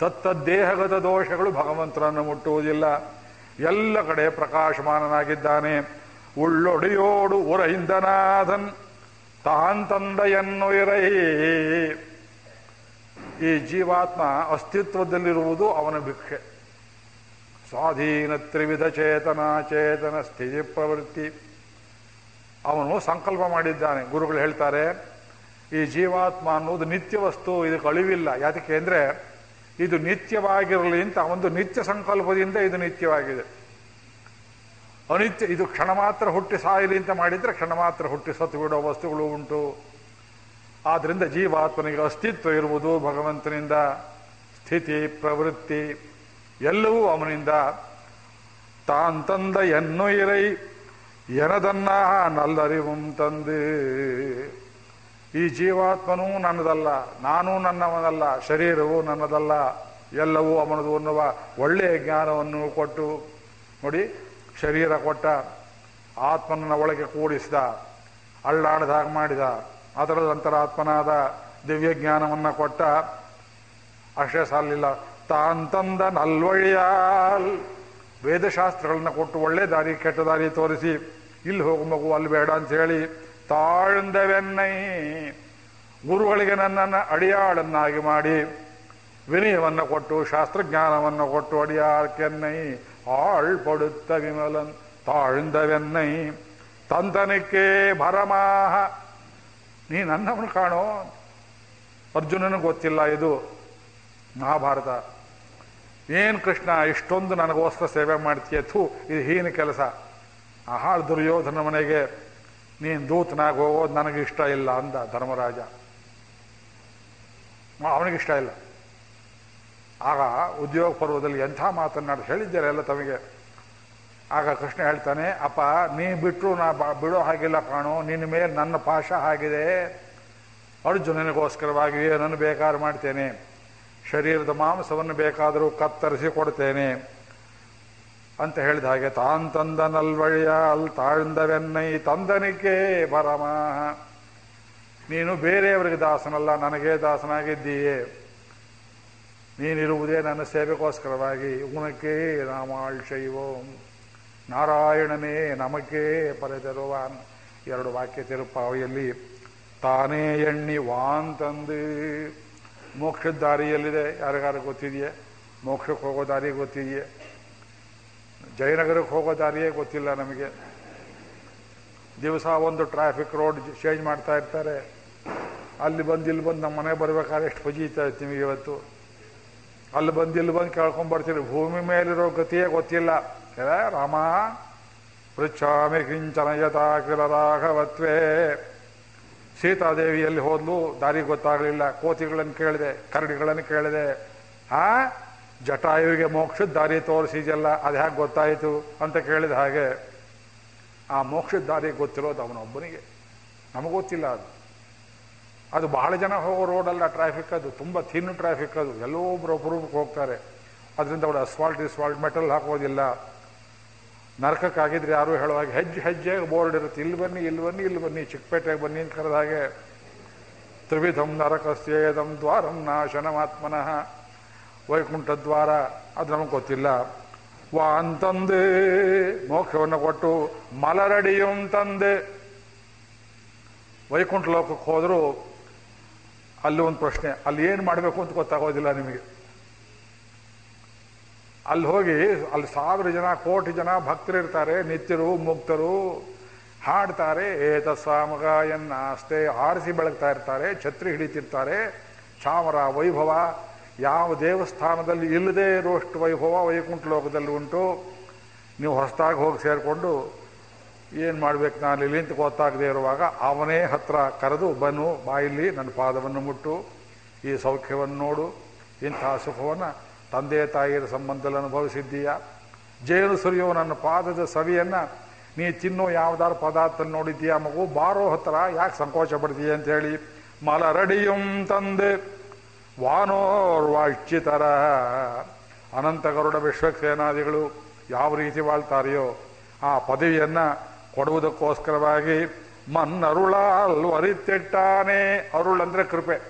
ತತ್ತದ್ದೇಹಗತ ದೋಷಗಳು ಭಗವಂತನನ್ನು ಮುಟ್ಟುವುದಿಲ್ಲ. ಎಲ್ಲ ಕಡೆ ಪ್ರಕಾಶಮಾನನಾಗಿದ್ದಾನೆ. ಉಳ್ಳೊಡಿಯೋಡು ಉರಹಿಂದನಾಥನ್ ತಾನ್ ಇರೈ ಈ ಜೀವಾತ್ಮ ಅಸ್ತಿತ್ವದಲ್ಲಿರುವುದು ಅವನ ಭಿಕ್ಷೆ. ಸ್ವಾಧೀನ ತ್ರಿವಿಧ ಚೇತನ ಚೇತನ ಸ್ಥಿತಿ ಪ್ರವೃತ್ತಿ. ಅವನು ಸಂಕಲ್ಪ ಮಾಡಿದ್ದಾನೆ. ಗುರುಗಳು ಹೇಳ್ತಾರೆ, ಈ ಜೀವಾತ್ಮ ಅನ್ನೋದು ನಿತ್ಯ ವಸ್ತು, ಇದಕ್ಕೆ ಅಳಿವಿಲ್ಲ. ಯಾತಕ್ಕೆ ಅಂದರೆ, ಇದು ನಿತ್ಯವಾಗಿರಲಿ ಅಂತ, ಒಂದು ನಿತ್ಯ ಸಂಕಲ್ಪದಿಂದ ಇದು ನಿತ್ಯವಾಗಿದೆ. ಅನಿತ್ಯ, ಇದು ಕ್ಷಣ ಮಾತ್ರ ಹುಟ್ಟಿ ಸಾಯಲಿ ಅಂತ ಮಾಡಿದರೆ ಕ್ಷಣ ಮಾತ್ರ ಹುಟ್ಟಿ ಸತ್ತು ಬಿಡೋ ವಸ್ತುಗಳು ಉಂಟು. ಆದ್ರಿಂದ ಜೀವಾತ್ಮನಿಗೆ ಅಸ್ತಿತ್ವ ಇರುವುದು ಭಗವಂತನಿಂದ. ಸ್ಥಿತಿ, ಪ್ರವೃತ್ತಿ ಎಲ್ಲವೂ ಅವನಿಂದ. ತಾನ್ ತಂದ ಎನ್ನು ಇರೈ ಎನದನ್ನ ನಲ್ಲರಿವಂ ತಂದು. ಈ ಜೀವಾತ್ಮನೂ ನನ್ನದಲ್ಲ, ನಾನು ನನ್ನವನಲ್ಲ, ಶರೀರವೂ ನನ್ನದಲ್ಲ, ಎಲ್ಲವೂ ಅವನದು ಅನ್ನುವ ಒಳ್ಳೆಯ ಜ್ಞಾನವನ್ನು ಕೊಟ್ಟು, ನೋಡಿ, ಶರೀರ ಕೊಟ್ಟ, ಆತ್ಮನನ್ನ ಒಳಗೆ ಕೂಡಿಸಿದ ಅಳ್ಳಾಡ್ದಾಗ ಹಾಗೆ ಅದರ ನಂತರ ಅಂತರಾತ್ಮನಾದ ದಿವ್ಯ ಜ್ಞಾನವನ್ನು ಕೊಟ್ಟ ಅಷ್ಟೇ ಸಾಲಿಲ್ಲ. ತಾಂತಂದ ನಲ್ವಳಿಯಾಲ್ ವೇದಶಾಸ್ತ್ರಗಳನ್ನ ಕೊಟ್ಟು ಒಳ್ಳೆ ದಾರಿ, ಕೆಟ್ಟ ದಾರಿ ತೋರಿಸಿ, ಇಲ್ಲಿ ಹೋಗು ಮಗು, ಅಲ್ಲಿ ಬೇಡ ಅಂತ ಹೇಳಿ ತಾಳ್ದವೆನ್ನೈ. ಗುರುಗಳಿಗೆ ನನ್ನನ್ನು ಅಡಿಯಾಳನ್ನಾಗಿ ಮಾಡಿ ವಿನಯವನ್ನು ಕೊಟ್ಟು, ಶಾಸ್ತ್ರಜ್ಞಾನವನ್ನು ಕೊಟ್ಟು ಅಡಿಯಾಳ್ಕೆನ್ನೈ. ಆಳ್ಪಡುತ್ತ ವಿಮಲನ್ ತಾಳ್ದವೆನ್ನೈ. ತಂತನಕ್ಕೆ ಭರಮಾಹ ನೀ ನನ್ನವನು ಕಾಣೋ. ಅರ್ಜುನನಿಗೆ ಗೊತ್ತಿಲ್ಲ ಇದು ಮಹಾಭಾರತ. ಏನು ಕೃಷ್ಣ, ಇಷ್ಟೊಂದು ನನಗೋಸ್ಕರ ಸೇವೆ ಮಾಡ್ತೀಯ? ಥೂ, ಇದು ಹೀನ ಕೆಲಸ. ಆಹಾ ದುರ್ಯೋಧನ ಮನೆಗೆ ನೀನು ದೂತನಾಗಿ ಹೋಗೋದು ನನಗೆ ಇಷ್ಟ ಇಲ್ಲ ಅಂದ ಧರ್ಮರಾಜ. ಅವನಿಗಿಷ್ಟ ಇಲ್ಲ. ಆಗ ಉದ್ಯೋಗ ಪರ್ವದಲ್ಲಿ ಎಂಥ ಮಾತನ್ನಾಡಿ ಹೇಳಿದ್ದಾರೆ ಎಲ್ಲ ತಮಗೆ. ಆಗ ಕೃಷ್ಣ ಹೇಳ್ತಾನೆ, ಅಪ್ಪ, ನೀ ಬಿಟ್ಟರು ನಾ ಬಿಡೋ ಹಾಗಿಲ್ಲ ಕಾಣು ನಿನ್ನ ಮೇಲೆ ನನ್ನ ಪಾಶ ಆಗಿದೆ. ಅರ್ಜುನನಿಗೋಸ್ಕರವಾಗಿ ಏನನ್ನು ಬೇಕಾದ್ರೂ ಮಾಡ್ತೇನೆ. ಶರೀರದ ಮಾಂಸವನ್ನು ಬೇಕಾದರೂ ಕತ್ತರಿಸಿ ಕೊಡ್ತೇನೆ. ಅಂತ ಹೇಳಿದ ಹಾಗೆ, ತಾನ್ ತಂದನಲ್ವಳ್ಯ ಅಲ್ ತಾಳ್ದವೆನ್ನೈ ತಂದನಿಕೆ ಬರಮ ನೀನು ಬೇರೆಯವರಿಗೆ ದಾಸನಲ್ಲ, ನನಗೇ ದಾಸನಾಗಿದ್ದೀಯೇ. ನೀನಿರುವುದೇ ನನ್ನ ಸೇವೆಗೋಸ್ಕರವಾಗಿ ಉನಕ್ಕೆ ರಾಮಾಳ್ ಶೈವೋಂ ನಾರಾಯಣನೇ ನಮಗೇ ಬರೆದಿರುವಾನ್. ಎರಡು ವಾಕ್ಯ ತಿರುಪಾವಿಯಲ್ಲಿ, ತಾನೇ ಎಣ್ಣಿ ವಾನ್ ತಂದು. ಮೋಕ್ಷದ ದಾರಿಯಲ್ಲಿದೆ ಯಾರಿಗಾರು ಗೊತ್ತಿದೆಯೇ? ಮೋಕ್ಷಕ್ಕೆ ಹೋಗೋ ದಾರಿ ಗೊತ್ತಿದೆಯೇ? ಜಯನಗರಕ್ಕೆ ಹೋಗೋ ದಾರಿಯೇ ಗೊತ್ತಿಲ್ಲ ನಮಗೆ. ದಿವಸ ಒಂದು ಟ್ರಾಫಿಕ್ ರೋಡ್ ಚೇಂಜ್ ಮಾಡ್ತಾ ಇರ್ತಾರೆ. ಅಲ್ಲಿ ಬಂದು ಇಲ್ಲಿ ಬಂದು ನಮ್ಮ ಮನೆಗೆ ಬರ್ಬೇಕಾದ್ರೆ ಎಷ್ಟು ಫಜೀತಾ ಇತ್ತು ನಿಮಗೆ ಇವತ್ತು? ಅಲ್ಲಿ ಬಂದು ಇಲ್ಲಿ ಬಂದು ಕೇಳ್ಕೊಂಡ್ ಬರ್ತೀರಿ. ಭೂಮಿ ಮೇಲಿರೋ ಗತಿಯೇ ಗೊತ್ತಿಲ್ಲ. ಏ ರಾಮ. ಪೃಚ್ಛಾಮಿ ಕಿಂಚನ ಯಥಾ ಕಿಲ ರಾಘವತ್ವೇ. ಸೀತಾದೇವಿಯಲ್ಲಿ ಹೋದ್ಲು, ದಾರಿ ಗೊತ್ತಾಗಲಿಲ್ಲ. ಕೋತಿಗಳನ್ನು ಕೇಳಿದೆ, ಕರಡಿಗಳನ್ನು ಕೇಳಿದೆ. ಆ, ಜಟಾಯುವಿಗೆ ಮೋಕ್ಷದ ದಾರಿ ತೋರಿಸಿದೆಯಲ್ಲ ಅದು ಹ್ಯಾಕ್ ಗೊತ್ತಾಯಿತು ಅಂತ ಕೇಳಿದ ಹಾಗೆ, ಆ ಮೋಕ್ಷದ ದಾರಿ ಗೊತ್ತಿರೋದು ಅವನೊಬ್ಬನಿಗೆ. ನಮಗೆ ಗೊತ್ತಿಲ್ಲ ಅದು. ಅದು ಬಹಳ ಜನ ಹೋಗೋ ರೋಡಲ್ಲ ಟ್ರಾಫಿಕ್ ಅದು, ತುಂಬ ಥಿನ್ ಟ್ರಾಫಿಕ್ ಅದು. ಎಲ್ಲೋ ಒಬ್ರು ಅಪರೂಪಕ್ಕೆ ಹೋಗ್ತಾರೆ. ಅದರಿಂದ ಅವಳು ಅಸ್ಫಾಲ್ಟ್, ಇಸ್ಫಾಲ್ಟ್, ಮೆಟಲ್ ಹಾಕೋದಿಲ್ಲ. ನರಕಕ್ಕಾಗಿದ್ರೆ ಯಾರು ಹೇಳುವಾಗ, ಹೆಜ್ಜೆ ಹೆಜ್ಜೆ, ಬೋರ್ಡ್ ಇರುತ್ತೆ. ಇಲ್ಲಿ ಬನ್ನಿ ಇಲ್ಲಿ ಬನ್ನಿ ಇಲ್ಲಿ ಬನ್ನಿ, ಚಿಕ್ಕಪೇಟೆಗೆ ಬನ್ನಿ ಅಂತ ಕರೆದ ಹಾಗೆ ತ್ರಿವಿಧಂ ನರಕಸ್ಯೇದಂ ದ್ವಾರಂ ನಾಶನಮಾತ್ಮನಃ. ವೈಕುಂಠ ದ್ವಾರ, ಅದು ನಮಗೆ ಗೊತ್ತಿಲ್ಲ. ವಾ ಅಂತಂದೆ ಮೋಕ್ಷವನ್ನು ಕೊಟ್ಟು ಮಲರಡಿಯಂ ತಂದೆ. ವೈಕುಂಠ ಲೋಕಕ್ಕೆ ಹೋದರೂ ಅಲ್ಲಿ ಒಂದು ಪ್ರಶ್ನೆ, ಅಲ್ಲಿ ಏನು ಮಾಡಬೇಕು ಅಂತ ಗೊತ್ತಾಗೋದಿಲ್ಲ ನಿಮಗೆ. ಅಲ್ಲಿ ಹೋಗಿ, ಅಲ್ಲಿ ಸಾವಿರ ಜನ, ಕೋಟಿ ಜನ ಭಕ್ತರಿರ್ತಾರೆ ನಿತ್ಯರು, ಮುಕ್ತರು, ಹಾಡ್ತಾರೆ ಏತ ಸ್ವಾಮಗಾಯನ್ನಾಸ್ತೆ ಆರಿಸಿ ಬೆಳಗ್ತಾ ಇರ್ತಾರೆ, ಛತ್ರಿ ಹಿಡಿತಿರ್ತಾರೆ. ಚಾಮರ ವೈಭವ, ಯಾವ ದೇವಸ್ಥಾನದಲ್ಲಿ ಇಲ್ಲದೆ ಇರುವಷ್ಟು ವೈಭವ ವೈಕುಂಠ ಲೋಕದಲ್ಲಿ ಉಂಟು. ನೀವು ಹೊಸದಾಗಿ ಹೋಗಿ ಸೇರಿಕೊಂಡು ಏನು ಮಾಡ್ಬೇಕು ನಾನು ಇಲ್ಲಿ ಅಂತ ಗೊತ್ತಾಗದೇ ಇರುವಾಗ ಅವನೇ ಹತ್ರ ಕರೆದು, ಬನ್ನು ಬಾಯಿಲಿ ನನ್ನ ಪಾದವನ್ನು ಮುಟ್ಟು, ಈ ಸೌಖ್ಯವನ್ನು ನೋಡು ಇಂತಹ ಸುಖವನ್ನು ತಂದೆ ತಾಯಿಯರ ಸಂಬಂಧದಲ್ಲಿ ಅನುಭವಿಸಿದ್ದೀಯ? ಜೇನು ಸುರಿಯೋ ನನ್ನ ಪಾದದ ಸವಿಯನ್ನು ನೀ ತಿನ್ನೋ ಯಾವ್ದಾರು ಪದಾರ್ಥ ನೋಡಿದ್ದೀಯ ಮಗು? ಬಾರೋ ಹತ್ರ ಯಾಕೆ ಸಂಕೋಚ ಪಡ್ತೀಯ ಅಂತ ಹೇಳಿ. ಮಲರಡಿಯುಂ ತಂದೆ. ವಾನೋರ್ವಾಚ್ಚಿತರ ಅನಂತ ಗರುಡ ವಿಶ್ವಕ್ಸೇನಾದಿಗಳು ಯಾವ ರೀತಿ ವಾಳ್ತಾರೆಯೋ ಆ ಪದವಿಯನ್ನ ಕೊಡುವುದಕ್ಕೋಸ್ಕರವಾಗಿ ಮನ್ನರುಳಾಲ್ ಅರಿತಿಟ್ಟಾನೆ ಅರುಳ್ ಅಂದ್ರೆ ಕೃಪೆ.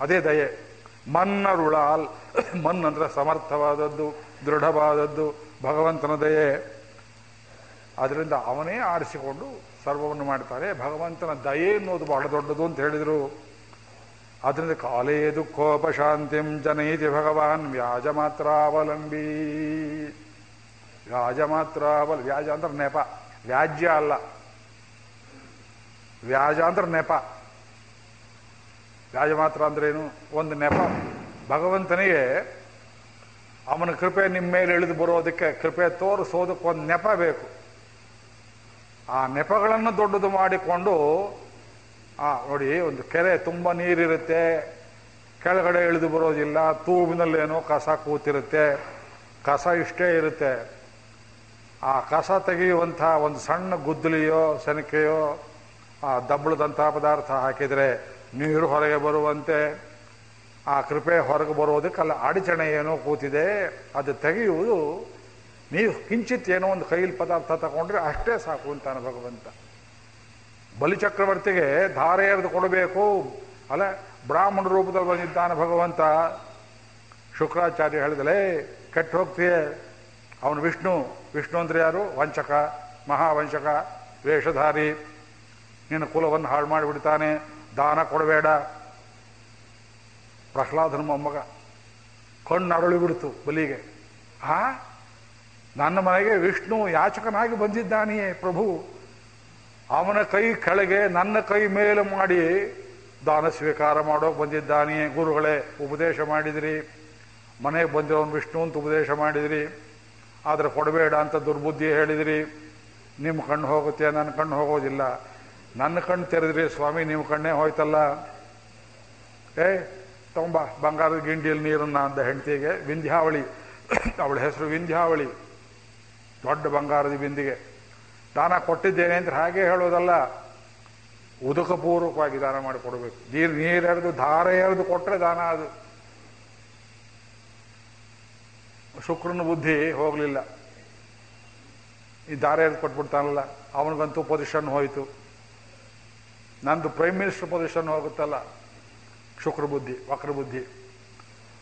ಅದೇ ದಯೆ. ಮನ್ನರುಳಾಲ್. ಮನ್ ಅಂದ್ರೆ ಸಮರ್ಥವಾದದ್ದು, ದೃಢವಾದದ್ದು, ಭಗವಂತನ ದಯೆ. ಅದರಿಂದ ಅವನೇ ಆರಿಸಿಕೊಂಡು ಸರ್ವವನ್ನು ಮಾಡ್ತಾರೆ. ಭಗವಂತನ ದಯೆ ಅನ್ನೋದು ಬಹಳ ದೊಡ್ಡದು ಅಂತ ಹೇಳಿದರು. ಅದರಿಂದ ಕಾಲೇ ದುಃಖೋಪಶಾಂತಿಂ ಜನೈತಿ ಭಗವಾನ್ ವ್ಯಾಜ ಮಾತ್ರ ಅವಲಂಬಿ ವ್ಯಾಜ ಮಾತ್ರ ಅವಲ್ ವ್ಯಾಜ ಅಂದ್ರೆ ನೆಪ. ವ್ಯಾಜ್ಯ ಅಲ್ಲ. ವ್ಯಾಜ ಅಂದ್ರೆ ನೆಪ. ವ್ಯಾಜ ಮಾತ್ರ ಅಂದ್ರೇನು? ಒಂದು ನೆಪ. ಭಗವಂತನಿಗೆ ಅವನ ಕೃಪೆ ನಿಮ್ಮ ಮೇಲೆ ಇಳಿದು ಬರೋದಕ್ಕೆ ಕೃಪೆ ತೋರಿಸೋದಕ್ಕೆ ಒಂದು ನೆಪ ಬೇಕು. ಆ ನೆಪಗಳನ್ನು ದೊಡ್ಡದು ಮಾಡಿಕೊಂಡು, ಆ, ನೋಡಿ, ಒಂದು ಕೆರೆ, ತುಂಬ ನೀರಿರುತ್ತೆ. ಕೆಳಗಡೆ ಇಳಿದು ಬರೋದಿಲ್ಲ. ತೂಬಿನಲ್ಲೇನೋ ಕಸ ಕೂತಿರುತ್ತೆ. ಕಸ ಇಷ್ಟೇ ಇರುತ್ತೆ. ಆ ಕಸ ತೆಗೆಯುವಂಥ ಒಂದು ಸಣ್ಣ ಗುದ್ದಲಿಯೋ ಸೆನಕೆಯೋ ಆ ದಬ್ಬಳದಂಥ ಪದಾರ್ಥ ಹಾಕಿದರೆ ನೀರು ಹೊರಗೆ ಬರುವಂತೆ, ಆ ಕೃಪೆ ಹೊರಗೆ ಬರೋದಕ್ಕೆ ಅಲ್ಲಿ ಅಡಚಣೆ ಏನೋ ಕೂತಿದೆ, ಅದು ತೆಗೆಯುವುದು, ನೀವು ಕಿಂಚಿತ್ ಏನೋ ಒಂದು ಕೈಲಿ ಪದಾರ್ಥ ತಗೊಂಡ್ರೆ ಅಷ್ಟೇ ಸಾಕು ಅಂತಾನೆ ಭಗವಂತ ಬಲಿಚಕ್ರವರ್ತಿಗೆ ಧಾರೆ ಎರೆದು ಕೊಡಬೇಕು, ಅಲ್ಲ, ಬ್ರಾಹ್ಮಣ ರೂಪದಲ್ಲಿ ಬಂದಿದ್ದಾನೆ ಭಗವಂತ ಶುಕ್ರಾಚಾರ್ಯ ಹೇಳಿದಲೇ, ಕೆಟ್ಟು ಹೋಗ್ತೀಯೇ? ಅವನು ವಿಷ್ಣು ವಿಷ್ಣು ಅಂದರೆ ಯಾರು? ವಂಚಕ, ಮಹಾವಂಚಕ, ವೇಷಧಾರಿ. ನಿನ್ನ ಕುಲವನ್ನು ಹಾಳು ಮಾಡಿಬಿಡ್ತಾನೆ. ದಾನ ಕೊಡಬೇಡ. ಪ್ರಹ್ಲಾದನ ಮೊಮ್ಮಗ. ಕಣ್ಣು ಅರಳಿ ಬಿಡ್ತು ಬಲಿಗೆ. ಆ? ನನ್ನ ಮನೆಗೆ ವಿಷ್ಣು ಯಾಚಕನಾಗಿ ಬಂದಿದ್ದಾನೆಯೇ ಪ್ರಭು. ಅವನ ಕೈ ಕೆಳಗೆ ನನ್ನ ಕೈ ಮೇಲೆ ಮಾಡಿ ದಾನ ಸ್ವೀಕಾರ ಮಾಡೋಕೆ ಬಂದಿದ್ದಾನೆಯೇ ಗುರುಗಳೇ, ಉಪದೇಶ ಮಾಡಿದಿರಿ. ಮನೆಗೆ ಬಂದಿರೋನು ವಿಷ್ಣು ಅಂತ ಉಪದೇಶ ಮಾಡಿದಿರಿ. ಆದರೆ ಕೊಡಬೇಡ ಅಂತ ದುರ್ಬುದ್ಧಿ ಹೇಳಿದಿರಿ. ನಿಮ್ಮ ಕಣ್ಣು ಹೋಗುತ್ತೆ ನನ್ನ ಕಣ್ಣು ಹೋಗೋದಿಲ್ಲ. ನನ್ನ ಕಣ್ಣು ತೆರೆದ್ರಿ, ಸ್ವಾಮಿ ನಿಮ್ಮ ಕಣ್ಣೇ ಹೋಯ್ತಲ್ಲ. ಏ ತೊಂಬ ಬಂಗಾರದ ಗಿಂಡಿಯಲ್ಲಿ ನೀರನ್ನ ಅಂದ ಹೆಂಡತಿಗೆ. ವಿಂಧ್ಯಾವಳಿ, ಅವಳ ಹೆಸರು ವಿಂಧ್ಯಾವಳಿ. ದೊಡ್ಡ ಬಂಗಾರದ ಬಿಂದಿಗೆ. ದಾನ ಕೊಟ್ಟಿದ್ದೇನೆ ಅಂತ ಹಾಗೆ ಹೇಳೋದಲ್ಲ. ಉದಕಪೂರ್ವಕವಾಗಿ ದಾನ ಮಾಡಿ ಕೊಡಬೇಕು ನೀರು ನೀರೆರೆದು ಧಾರೆ ಎರೆದು ಕೊಟ್ಟರೆ ದಾನ ಅದು. ಶುಕ್ರನ ಬುದ್ಧಿ ಹೋಗಲಿಲ್ಲ. ಈ ದಾರೆ ಎರೆದು ಕೊಟ್ಬಿಡ್ತಾನಲ್ಲ. ಅವನಿಗಂತೂ ಪೊಸಿಷನ್ ಹೋಯಿತು. ನಂದು ಪ್ರೈಮ್ ಮಿನಿಸ್ಟರ್ ಪೊಸಿಷನ್ ಹೋಗುತ್ತಲ್ಲ? ಶುಕ್ರ ಬುದ್ಧಿ ವಕ್ರ ಬುದ್ಧಿ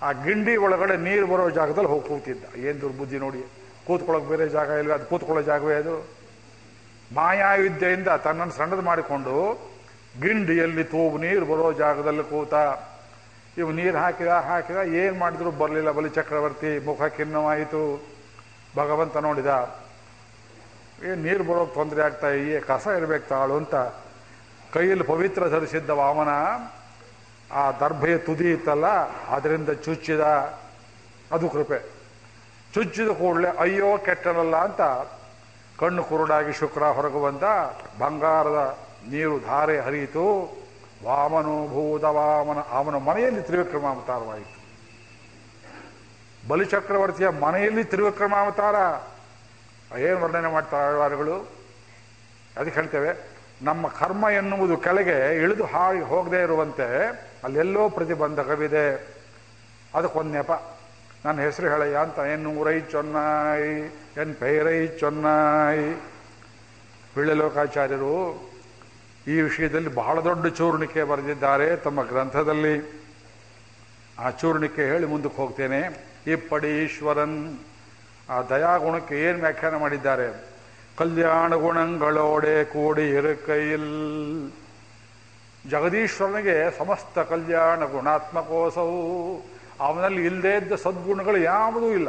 ಆ ಗಿಂಡಿ ಒಳಗಡೆ ನೀರು ಬರೋ ಜಾಗದಲ್ಲಿ ಹೋಗಿ ಕೂತಿದ್ದ. ಏನು ದುರ್ಬುದ್ಧಿ ನೋಡಿ. ಕೂತ್ಕೊಳ್ಳೋಕೆ ಬೇರೆ ಜಾಗ ಇಲ್ಲ. ಅದು ಕೂತ್ಕೊಳ್ಳೋ ಜಾಗವೇ ಅದು. ಮಾಯಾವಿದ್ಯೆಯಿಂದ ತನ್ನನ್ನು ಸಣ್ಣದು ಮಾಡಿಕೊಂಡು ಗಿಂಡಿಯಲ್ಲಿ ತೂಬು ನೀರು ಬರೋ ಜಾಗದಲ್ಲಿ ಕೂತ. ಇವು ನೀರು ಹಾಕಿದ ಹಾಕಿದ, ಏನು ಮಾಡಿದ್ರು ಬರಲಿಲ್ಲ. ಬಲಿ ಚಕ್ರವರ್ತಿ, ಮುಖ ಖಿನ್ನವಾಯಿತು. ಭಗವಂತ ನೋಡಿದ ಏನು ನೀರು ಬರೋಕೆ ತೊಂದರೆ ಆಗ್ತಾ ಈ ಕಸ ಇರಬೇಕು ತಾಳು ಅಂತ ಕೈಯಲ್ಲಿ ಪವಿತ್ರ ಧರಿಸಿದ್ದ ವಾಮನ ಆ ದರ್ಭೆಯ ತುದಿ ಇತ್ತಲ್ಲ, ಅದರಿಂದ ಚುಚ್ಚಿದ, ಅದು ಕೃಪೆ. ಚುಚ್ಚಿದ ಕೂಡಲೇ ಅಯ್ಯೋ ಕೆಟ್ಟನಲ್ಲ ಅಂತ ಕಣ್ಣು ಕುರುಡಾಗಿ ಶುಕ್ರ ಹೊರಗು ಬಂದ ಬಂಗಾರದ ನೀರು ಧಾರೆ ಹರಿಯಿತು. ವಾಮನು ಭೂತ ವಾಮನ ಅವನ ಮನೆಯಲ್ಲಿ ತ್ರಿವಿಕ್ರಮಾವತಾರವಾಯಿತು. ಬಲಿಚಕ್ರವರ್ತಿಯ ಮನೆಯಲ್ಲಿ ತ್ರಿವಿಕ್ರಮಾವತಾರ. ಏನು ವರ್ಣನೆ ಮಾಡ್ತಾರೆ ಆಳ್ವಾರುಗಳು ಅದಕ್ಕೆ ಹೇಳ್ತೇವೆ ನಮ್ಮ ಕರ್ಮ ಎನ್ನುವುದು ಕೆಳಗೆ ಇಳಿದು ಹಾಳಿ ಹೋಗದೇ ಇರುವಂತೆ ಅಲ್ಲೆಲ್ಲೋ ಪ್ರತಿಬಂಧಕವಿದೆ. ಅದಕ್ಕೊಂದು ನೆಪ ನನ್ನ ಹೆಸರು ಹೇಳಯ್ಯ ಅಂತ ಏನು ಊರೈ ಚೊನ್ನಾಯಿ ಎನ್ ಪೈರೈ ಚೊನ್ನಾಯಿ ಲೋಕಾಚಾರ್ಯರು ಈ ವಿಷಯದಲ್ಲಿ ಬಹಳ ದೊಡ್ಡ ಚೂರ್ಣಿಕೆ ಬರೆದಿದ್ದಾರೆ ತಮ್ಮ ಗ್ರಂಥದಲ್ಲಿ. ಆ ಚೂರ್ಣಿಕೆ ಹೇಳಿ ಮುಂದಕ್ಕೆ ಹೋಗ್ತೇನೆ. ಇಪ್ಪಡಿ ಈಶ್ವರನ್ ಆ ದಯಾಗುಣಕ್ಕೆ ಏನು ವ್ಯಾಖ್ಯಾನ ಮಾಡಿದ್ದಾರೆ? ಕಲ್ಯಾಣ ಗುಣಗಳೋಡೆ ಕೂಡಿ ಇರುಕೈಲ್ ಜಗದೀಶ್ವರನಿಗೆ ಸಮಸ್ತ ಕಲ್ಯಾಣ ಗುಣಾತ್ಮಕೋಸವು ಅವನಲ್ಲಿ ಇಲ್ಲದೇ ಇದ್ದ ಸದ್ಗುಣಗಳು ಯಾವುದೂ ಇಲ್ಲ.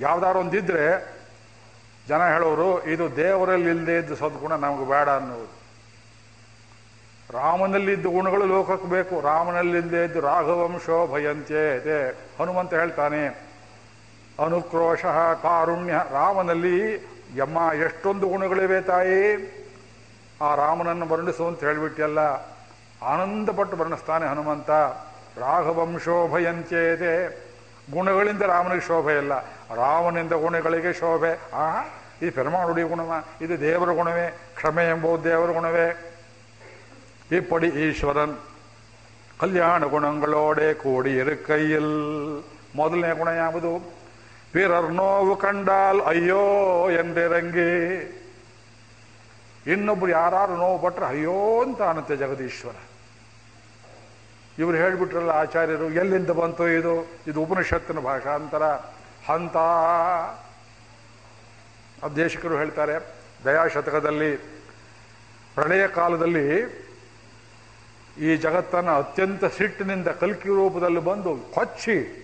ಯಾವ್ದಾರು ಒಂದಿದ್ರೆ ಜನ ಹೇಳೋರು, ಇದು ದೇವರಲ್ಲಿ ಇಲ್ಲದೇ ಇದ್ದ ಸದ್ಗುಣ ನಮಗೆ ಬೇಡ ಅನ್ನೋದು ರಾಮನಲ್ಲಿದ್ದ ಗುಣಗಳು ಲೋಕಕ್ಕೆ ಬೇಕು ರಾಮನಲ್ಲಿಲ್ಲದೆ ಇದ್ದು ರಾಘವಂಶೋ ಭಯಂತೆ ಇದೆ. ಹನುಮಂತ ಹೇಳ್ತಾನೆ, ಅನುಕ್ರೋಶ ಕಾರುಣ್ಯ, ರಾಮನಲ್ಲಿ ಯಮ್ಮ, ಎಷ್ಟೊಂದು ಗುಣಗಳಿವೆ ತಾಯಿ. ಆ ರಾಮನನ್ನು ವರ್ಣಿಸು ಅಂತ ಹೇಳಿಬಿಟ್ಟಲ್ಲ ಆನಂದಪಟ್ಟು ವರ್ಣಿಸ್ತಾನೆ ಹನುಮಂತ. ರಾಘವಂಶೋಭಯಂಚೇದೆ ಗುಣಗಳಿಂದ ರಾಮನಿಗೆ ಶೋಭೆ ಇಲ್ಲ. ರಾಮನಿಂದ ಗುಣಗಳಿಗೆ ಶೋಭೆ. ಆ, ಈ ಪೆರಮಾನುಡಿ ಗುಣವ, ಇದು ದೇವರ ಗುಣವೇ, ಕ್ಷಮೆ ಎಂಬುದು ದೇವರ ಗುಣವೇ. ಇಪ್ಪಡಿ ಪಡಿ ಈಶ್ವರನ್, ಕಲ್ಯಾಣ ಗುಣಗಳೋಡೆ ಕೂಡಿ ಇರುಕೈಯಲ್ ಮೊದಲನೇ ಗುಣ ಪಿರರ್ ನೋವು ಕಂಡಾಲ್ ಅಯ್ಯೋ ಎಂದಿರಂಗಿ ಇನ್ನೊಬ್ರು ಯಾರು ನೋವು ಪಟ್ರೆ ಅಯ್ಯೋ ಅಂತ ಅನ್ನತ್ತೆ ಜಗದೀಶ್ವರ ಇವರು ಹೇಳ್ಬಿಟ್ರಲ್ಲ ಆಚಾರ್ಯರು, ಎಲ್ಲಿಂದ ಬಂತು ಇದು? ಇದು ಉಪನಿಷತ್ತಿನ ಭಾಷಾಂತರ. ಹಂತ. ಅಧ್ಯಕ್ಷಕರು ಹೇಳ್ತಾರೆ, ದಯಾಶತಕದಲ್ಲಿ ಪ್ರಳಯ ಕಾಲದಲ್ಲಿ ಈ ಜಗತ್ತನ್ನು ಅತ್ಯಂತ ಸಿಟ್ಟಿನಿಂದ ಕಲ್ಕಿ ರೂಪದಲ್ಲಿ ಬಂದು ಕೊಚ್ಚಿ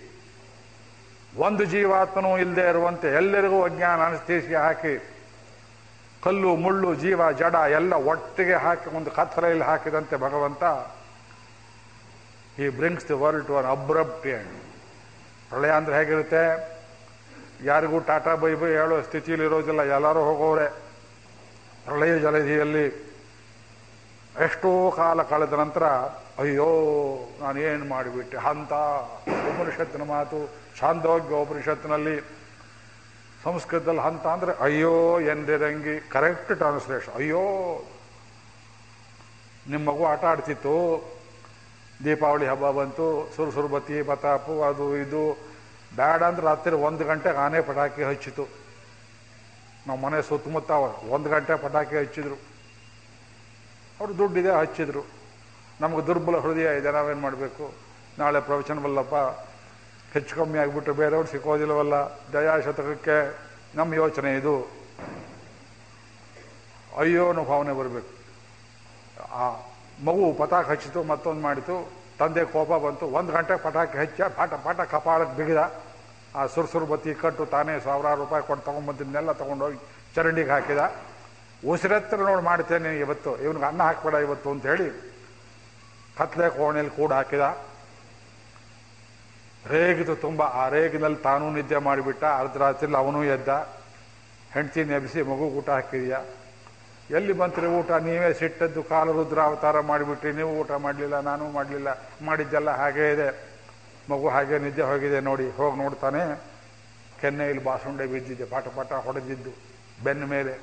ಒಂದು ಜೀವಾತ್ಮನೂ ಇಲ್ಲದೆ ಇರುವಂತೆ ಎಲ್ಲರಿಗೂ ಅಜ್ಞಾನ ಅನಸ್ತೇಸಿ ಹಾಕಿ ಕಲ್ಲು, ಮುಳ್ಳು, ಜೀವ, ಜಡ ಎಲ್ಲ ಒಟ್ಟಿಗೆ ಹಾಕಿ ಒಂದು ಕತ್ತಲೆಯಲ್ಲಿ ಹಾಕಿದಂತೆ ಭಗವಂತ ಈ brings the world to an abrupt end ಪ್ರಳಯ ಅಂದ್ರೆ ಹೇಗಿರುತ್ತೆ? ಯಾರಿಗೂ ಟಾಟಾ ಬೈ ಬೈ ಹೇಳೋ ಸ್ಥಿತಿಯಲ್ಲಿ ಇರೋದಿಲ್ಲ, ಎಲ್ಲರೂ ಹೋಗೋರೆ. ಪ್ರಳಯ ಜಲಧಿಯಲ್ಲಿ ಎಷ್ಟೋ ಕಾಲ ಕಳೆದ ನಂತರ ಅಯ್ಯೋ, ನಾನೇನು ಮಾಡಿಬಿಟ್ಟೆ? ಹಂತ ಉಪನಿಷತ್ತಿನ ಮಾತು ಛಾಂದೋಗ್ಯ ಉಪನಿಷತ್ತಿನಲ್ಲಿ. ಸಂಸ್ಕೃತದಲ್ಲಿ ಹಂತ ಅಂದರೆ, ಅಯ್ಯೋ ಎಂದಿರಂಗಿ ಕರೆಕ್ಟ್ ಟ್ರಾನ್ಸ್ಲೇಷನ್ ಅಯ್ಯೋ ನಿಮ್ಮ ಮಗು ಆಟ ಆಡ್ತಿತ್ತು. ದೀಪಾವಳಿ ಹಬ್ಬ ಬಂತು, ಸುರುಸುರುಬತ್ತಿ ಬತಾಪು ಅದು ಇದು. ಬ್ಯಾಡ ಅಂದ್ರೆ ರಾತ್ರಿ ಒಂದು ಗಂಟೆಗೆ ಆನೆ ಪಟಾಕಿ ಹಚ್ಚಿತು ನಮ್ಮ ಮನೆ ಸುತ್ತಮುತ್ತ ಒಂದು ಗಂಟೆ ಪಟಾಕಿ ಹಚ್ಚಿದ್ರು. ಅವ್ರು ದುಡ್ಡಿದೆ ಹಚ್ಚಿದ್ರು. ನಮಗೆ ದುರ್ಬಲ ಹೃದಯ ಇದೆ, ನಾವೇನು ಮಾಡಬೇಕು? ನಾಳೆ ಪ್ರವಚನವಲ್ಲಪ್ಪ. ಹೆಚ್ಚು ಕಮ್ಮಿ ಆಗಿಬಿಟ್ಟು ಬೇರೆಯವ್ರು ಸಿಕ್ಕೋದಿಲ್ಲವಲ್ಲ. ದಯಾಶತಕಕ್ಕೆ ನಮ್ಮ ಯೋಚನೆ ಇದು. ಅಯ್ಯೋ ಅನ್ನೋ ಭಾವನೆ ಬರಬೇಕು. ಆ ಮಗು ಪತಾಕ ಹಚ್ಚಿತು, ಮತ್ತೊಂದು ಮಾಡಿತು. ತಂದೆ ಕೋಪ ಬಂತು. ಒಂದು ಗಂಟೆ ಪಟಾಕಿ ಹಚ್ಚ, ಪಾಠ ಪಾಠ ಕಪಾಳಕ್ಕೆ ಬಿಗಿದ. ಆ ಸುರ್ಸುರು ಬತ್ತಿ ಕಟ್ಟು ತಾನೇ ಸಾವಿರಾರು ರೂಪಾಯಿ ಕೊಟ್ಟು ತೊಗೊಂಬಂದಿದ್ದನ್ನೆಲ್ಲ ತೊಗೊಂಡೋಗಿ ಚರಂಡಿಗೆ ಹಾಕಿದ. ಉಸಿರತ್ರ ನೋಡಿ ಮಾಡ್ತೇನೆ ಇವತ್ತು. ಇವನಿಗೆ ಅನ್ನ ಹಾಕ್ಬೇಡ ಇವತ್ತು ಅಂತ ಹೇಳಿ ಕತ್ಲೆ ಕೋಣೆಯಲ್ಲಿ ಕೂಡ ಹಾಕಿದ. ರೇಗಿದು ತುಂಬ, ಆ ರೇಗಿನಲ್ಲಿ ತಾನೂ ನಿದ್ದೆ ಮಾಡಿಬಿಟ್ಟ. ಅರ್ಧ ಅರ್ಧರಾತ್ರಿಲಿ ಅವನೂ ಎದ್ದ. ಹೆಂಡ್ತಿ ನೆಬಿಸಿ ಮಗು ಊಟ ಹಾಕಿದೀಯ? ಎಲ್ಲಿ ಬಂತ್ರಿ ಊಟ? ನೀವೇ ಸಿಟ್ಟದ್ದು ಕಾಲು ರುದ್ರ ಅವತಾರ ಮಾಡಿಬಿಟ್ರಿ. ನೀವು ಊಟ ಮಾಡಲಿಲ್ಲ, ನಾನು ಮಾಡಲಿಲ್ಲ. ಮಾಡಿದ್ದೆಲ್ಲ ಹಾಗೇ ಇದೆ. ಮಗು ಹಾಗೆ ನಿದ್ದೆ ಹೋಗಿದೆ ನೋಡಿ. ಹೋಗಿ ನೋಡ್ತಾನೆ. ಕೆನ್ನೆಯಲ್ಲಿ ಬಾಸುಂಡೆ ಬಿದ್ದಿದೆ. ಪಾಟ ಪಾಟ ಹೊಡೆದಿದ್ದು ಬೆನ್ನ ಮೇಲೆ.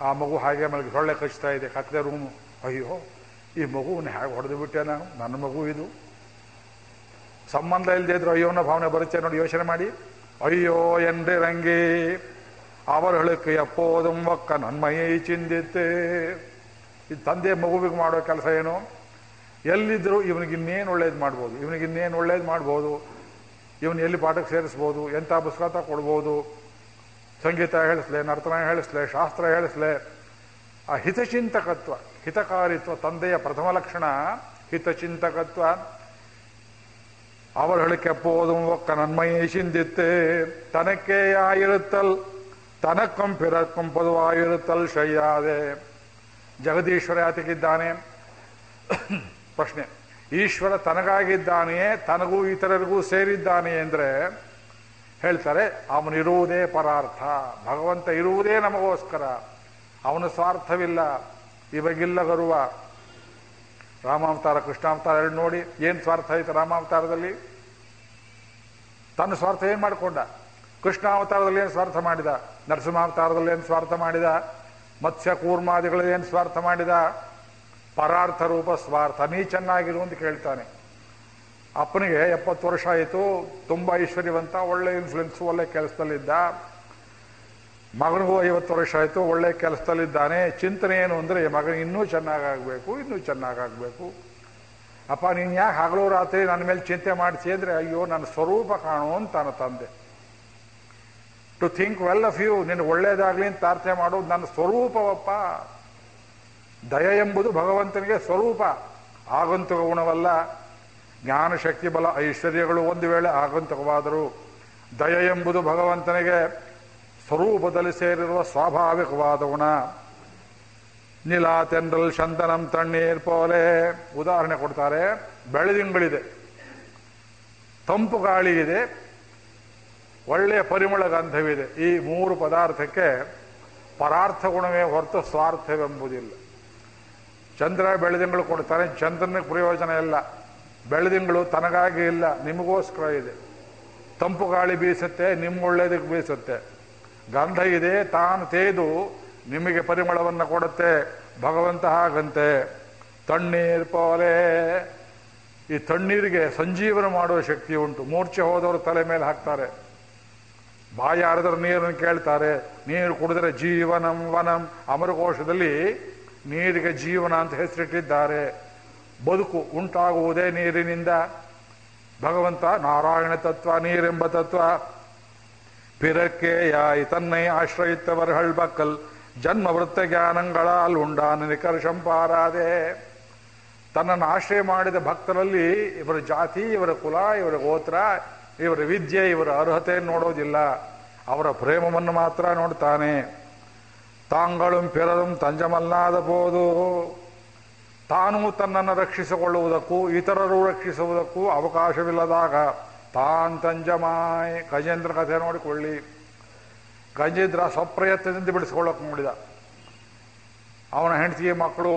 ಆ ಮಗು ಹಾಗೆ ಮಲಗಿ. ಸೊಳ್ಳೆ ಕಚ್ತಾ ಇದೆ. ಕತ್ಲೆ ರೂಮು. ಅಯ್ಯೋ. ಈ ಮಗುವನ್ನ ಹೇಗೆ ಹೊಡೆದು ಬಿಟ್ಟೆ ನಾನು? ನನ್ನ ಮಗು ಇದು. ಸಂಬಂಧ ಇಲ್ಲದೆ ಇದ್ರು ಅಯ್ಯೋನ ಭಾವನೆ ಬರುತ್ತೆ ನೋಡಿ, ಯೋಚನೆ ಮಾಡಿ. ಅಯ್ಯೋ ಎಂದ್ರೆ ರಂಗಿ ಅವರೊಳಕ್ಕೆ ಎಪ್ಪೋದಂ ಒಕ್ಕ ನನ್ಮೈ ಚಿಂದಿತ್ತೆ. ಇದು ತಂದೆ ಮಗುವಿಗೆ ಮಾಡೋ ಕೆಲಸ ಏನು? ಎಲ್ಲಿದ್ರು ಇವನಿಗೆ ಇನ್ನೇನು ಒಳ್ಳೇದು ಮಾಡ್ಬೋದು. ಇವನಿಗೆ ಇನ್ನೇನು ಒಳ್ಳೇದು ಮಾಡ್ಬೋದು. ಇವನು ಎಲ್ಲಿ ಪಾಠಕ್ಕೆ ಸೇರಿಸ್ಬೋದು ಎಂಥ ಪುಸ್ತಕ ಕೊಡ್ಬೋದು ಸಂಗೀತ ಹೇಳಿಸ್ಲೆ, ನರ್ತನ ಹೇಳಿಸ್ಲೆ, ಶಾಸ್ತ್ರ ಹೇಳಿಸ್ಲೆ. ಆ ಹಿತಚಿಂತಕತ್ವ ಹಿತಕಾರಿತ್ವ ತಂದೆಯ ಪ್ರಥಮ ಲಕ್ಷಣ ಹಿತಚಿಂತಕತ್ವ அவர் எப்போதும் ஒக்க நன்மையை சிந்தித்து தனக்கே ஆயிருத்தல் ತನಕ್ಕಂ ಪಿರಕ್ಕಂ ಪದುವಾಗಿರುತ್ತಲ್ ಶಯ್ಯಾದೆ ಜಗದೀಶ್ವರ ಯಾತಕ್ಕಿದ್ದಾನೆ ಪ್ರಶ್ನೆ ಈಶ್ವರ ತನಗಾಗಿದ್ದಾನೆಯೇ ತನಗೂ ಇತರರಿಗೂ ಸೇರಿದ್ದಾನೆ ಅಂದರೆ ಹೇಳ್ತಾರೆ ಅವನಿರುವುದೇ ಪರಾರ್ಥ ಭಗವಂತ ಇರುವುದೇ ನಮಗೋಸ್ಕರ ಅವನ ಸ್ವಾರ್ಥವಿಲ್ಲ. ಇವಾಗಿಲ್ಲ ಬರುವ ರಾಮಾವತಾರ, ಕೃಷ್ಣಾವತಾರ ಎರಡು ನೋಡಿ ಏನು ಸ್ವಾರ್ಥ ಐತೆ ರಾಮಾವತಾರದಲ್ಲಿ? ತನ್ನ ಸ್ವಾರ್ಥ ಏನು ಮಾಡಿಕೊಂಡ? ಕೃಷ್ಣಾವತಾರದಲ್ಲಿ ಏನು ಸ್ವಾರ್ಥ ಮಾಡಿದ? ನರಸಿಂಹಾವತಾರದಲ್ಲಿ ಏನು ಸ್ವಾರ್ಥ ಮಾಡಿದ? ಮತ್ಸ್ಯ ಕೂರ್ಮಾದಿಗಳಲ್ಲಿ ಏನು ಸ್ವಾರ್ಥ ಮಾಡಿದ? ಪರಾರ್ಥ ರೂಪ ಸ್ವಾರ್ಥ ನೀ ಚೆನ್ನಾಗಿರು ಅಂತ ಕೇಳ್ತಾನೆ. ಅಪ್ಪನಿಗೆ ಎಪ್ಪತ್ತು ವರ್ಷ ಆಯಿತು, ತುಂಬ ಐಶ್ವರ್ಯವಂತ, ಒಳ್ಳೆ ಇನ್ಫ್ಲುಯೆನ್ಸ್ ಒಳ್ಳೆ ಕೆಲಸದಲ್ಲಿದ್ದ. ಮಗನಿಗೂ ಐವತ್ತು ವರ್ಷ ಆಯಿತು, ಒಳ್ಳೆ ಕೆಲಸದಲ್ಲಿದ್ದಾನೆ. ಚಿಂತನೆ ಏನು ಅಂದರೆ ಮಗನ ಇನ್ನೂ ಚೆನ್ನಾಗಾಗಬೇಕು ಇನ್ನೂ ಚೆನ್ನಾಗಾಗಬೇಕು. ಅಪ್ಪ, ನೀನು ಯಾಕೆ ಹಗಲು ರಾತ್ರಿ ನನ್ನ ಮೇಲೆ ಚಿಂತೆ ಮಾಡ್ತೀಯ ಅಂದರೆ, ಅಯ್ಯೋ, ನನ್ನ ಸ್ವರೂಪ ಕಾಣು ಅಂತ ನನ್ನ ತಂದೆ. To think well of you ನಿನ್ನ ಒಳ್ಳೇದಾಗಲಿ ಅಂತ ಪ್ರಾರ್ಥನೆ ಮಾಡೋದು ನನ್ನ ಸ್ವರೂಪವಪ್ಪ. ದಯ ಎಂಬುದು ಭಗವಂತನಿಗೆ ಸ್ವರೂಪ. ಆಗಂತುಕ ಗುಣವಲ್ಲ ಜ್ಞಾನ, ಶಕ್ತಿ, ಬಲ, ಐಶ್ವರ್ಯಗಳು ಒಂದು ವೇಳೆ ಆಗಂತುಕವಾದರೂ, ದಯ ಎಂಬುದು ಭಗವಂತನಿಗೆ ಸ್ವರೂಪದಲ್ಲಿ ಸೇರಿರುವ ಸ್ವಾಭಾವಿಕವಾದ ಗುಣ ನಿಲಾ ತೆಂಡಲ್ ಶಂತನಂ ತಣ್ಣೀರ್ ಪೋಲೆ. ಉದಾಹರಣೆ ಕೊಡ್ತಾರೆ, ಬೆಳೆದಿಂಗಳಿದೆ. ತಂಪು ಗಾಳಿ ಇದೆ. ಒಳ್ಳೆಯ ಪರಿಮಳ ಗಂಧವಿದೆ. ಈ ಮೂರು ಪದಾರ್ಥಕ್ಕೆ ಪರಾರ್ಥ ಗುಣವೇ ಹೊರತು ಸ್ವಾರ್ಥವೆಂಬುದಿಲ್ಲ. ಚಂದ್ರ ಬೆಳೆದಿಂಗಳು ಕೊಡ್ತಾನೆ ಚಂದ್ರನಿಗೆ ಪ್ರಯೋಜನ ಇಲ್ಲ. ಬೆಳೆದಿಂಗಳು ತನಗಾಗಿ ಇಲ್ಲ, ನಿಮಗೋಸ್ಕರ ಇದೆ. ತಂಪು ಗಾಳಿ ಬೀಸುತ್ತೆ ನಿಮ್ಮ ಒಳ್ಳೇದಕ್ಕೆ ಬೀಸುತ್ತೆ. ಗಂಧ ಇದೆ, ತಾನು ತೇದು, ನಿಮಗೆ ಪರಿಮಳವನ್ನು ಕೊಡುತ್ತೆ, ಭಗವಂತ ಹಾಗಂತೆ. ತಣ್ಣೀರ್ ಪೋಲೆ. ಈ ತಣ್ಣೀರಿಗೆ ಸಂಜೀವನ ಮಾಡುವ ಶಕ್ತಿ ಉಂಟು. ಮೂರ್ಛೆ ಹೋದವರು ತಲೆ ಮೇಲೆ ಹಾಕ್ತಾರೆ. ಬಾಯಿ ಆಡಿದ್ರೆ ನೀರನ್ನು ಕೇಳ್ತಾರೆ. ನೀರು ಕುಡಿದ್ರೆ ಜೀವನಂ ವನಂ. ಅಮರಕೋಶದಲ್ಲಿ ನೀರಿಗೆ ಜೀವನ ಅಂತ ಹೆಸರಿಟ್ಟಿದ್ದಾರೆ. ಬದುಕು ಉಂಟಾಗುವುದೇ ನೀರಿನಿಂದ. ಭಗವಂತ ನಾರಾಯಣ ತತ್ವ, ನೀರೆಂಬ ತತ್ವ. பிறக்கே யாய் தன்னை ஆசிரயித்தவர்கள் பக்கல் ಜನ್ಮ ವೃತ್ತ ಜ್ಞಾನಗಳಾಲ್ ಉಂಡಾನ ನಿಕರ್ಷಂ ಪಾರಾದೆ ತನ್ನನ್ನು ಆಶ್ರಯ ಮಾಡಿದ ಭಕ್ತರಲ್ಲಿ ಇವರ ಜಾತಿ ಇವರ ಕುಲ ಇವರ ಗೋತ್ರ ಇವರ ವಿದ್ಯೆ ಇವರ ಅರ್ಹತೆ ನೋಡೋದಿಲ್ಲ ಅವರ ಪ್ರೇಮವನ್ನು ಮಾತ್ರ ನೋಡ್ತಾನೆ ತಾಂಗಳು ಪಿರದಂ ತಂಜಮಲ್ಲಾದ ಬೋದು ತಾನು ತನ್ನನ್ನು ರಕ್ಷಿಸಿಕೊಳ್ಳುವುದಕ್ಕೂ ಇತರರು ರಕ್ಷಿಸುವುದಕ್ಕೂ ಅವಕಾಶವಿಲ್ಲದಾಗ ತಾನ್ ತಂಜಮಾಯ್ ಗಜೇಂದ್ರ ಕಥೆ ನೋಡಿಕೊಳ್ಳಿ. ಗಜೇಂದ್ರ ಸ್ವಪ್ರಯತ್ನದಿಂದ ಬಿಡಿಸ್ಕೊಳ್ಳೋಕೆ ನೋಡಿದ ಅವನ ಹೆಂಡತಿ ಮಕ್ಕಳು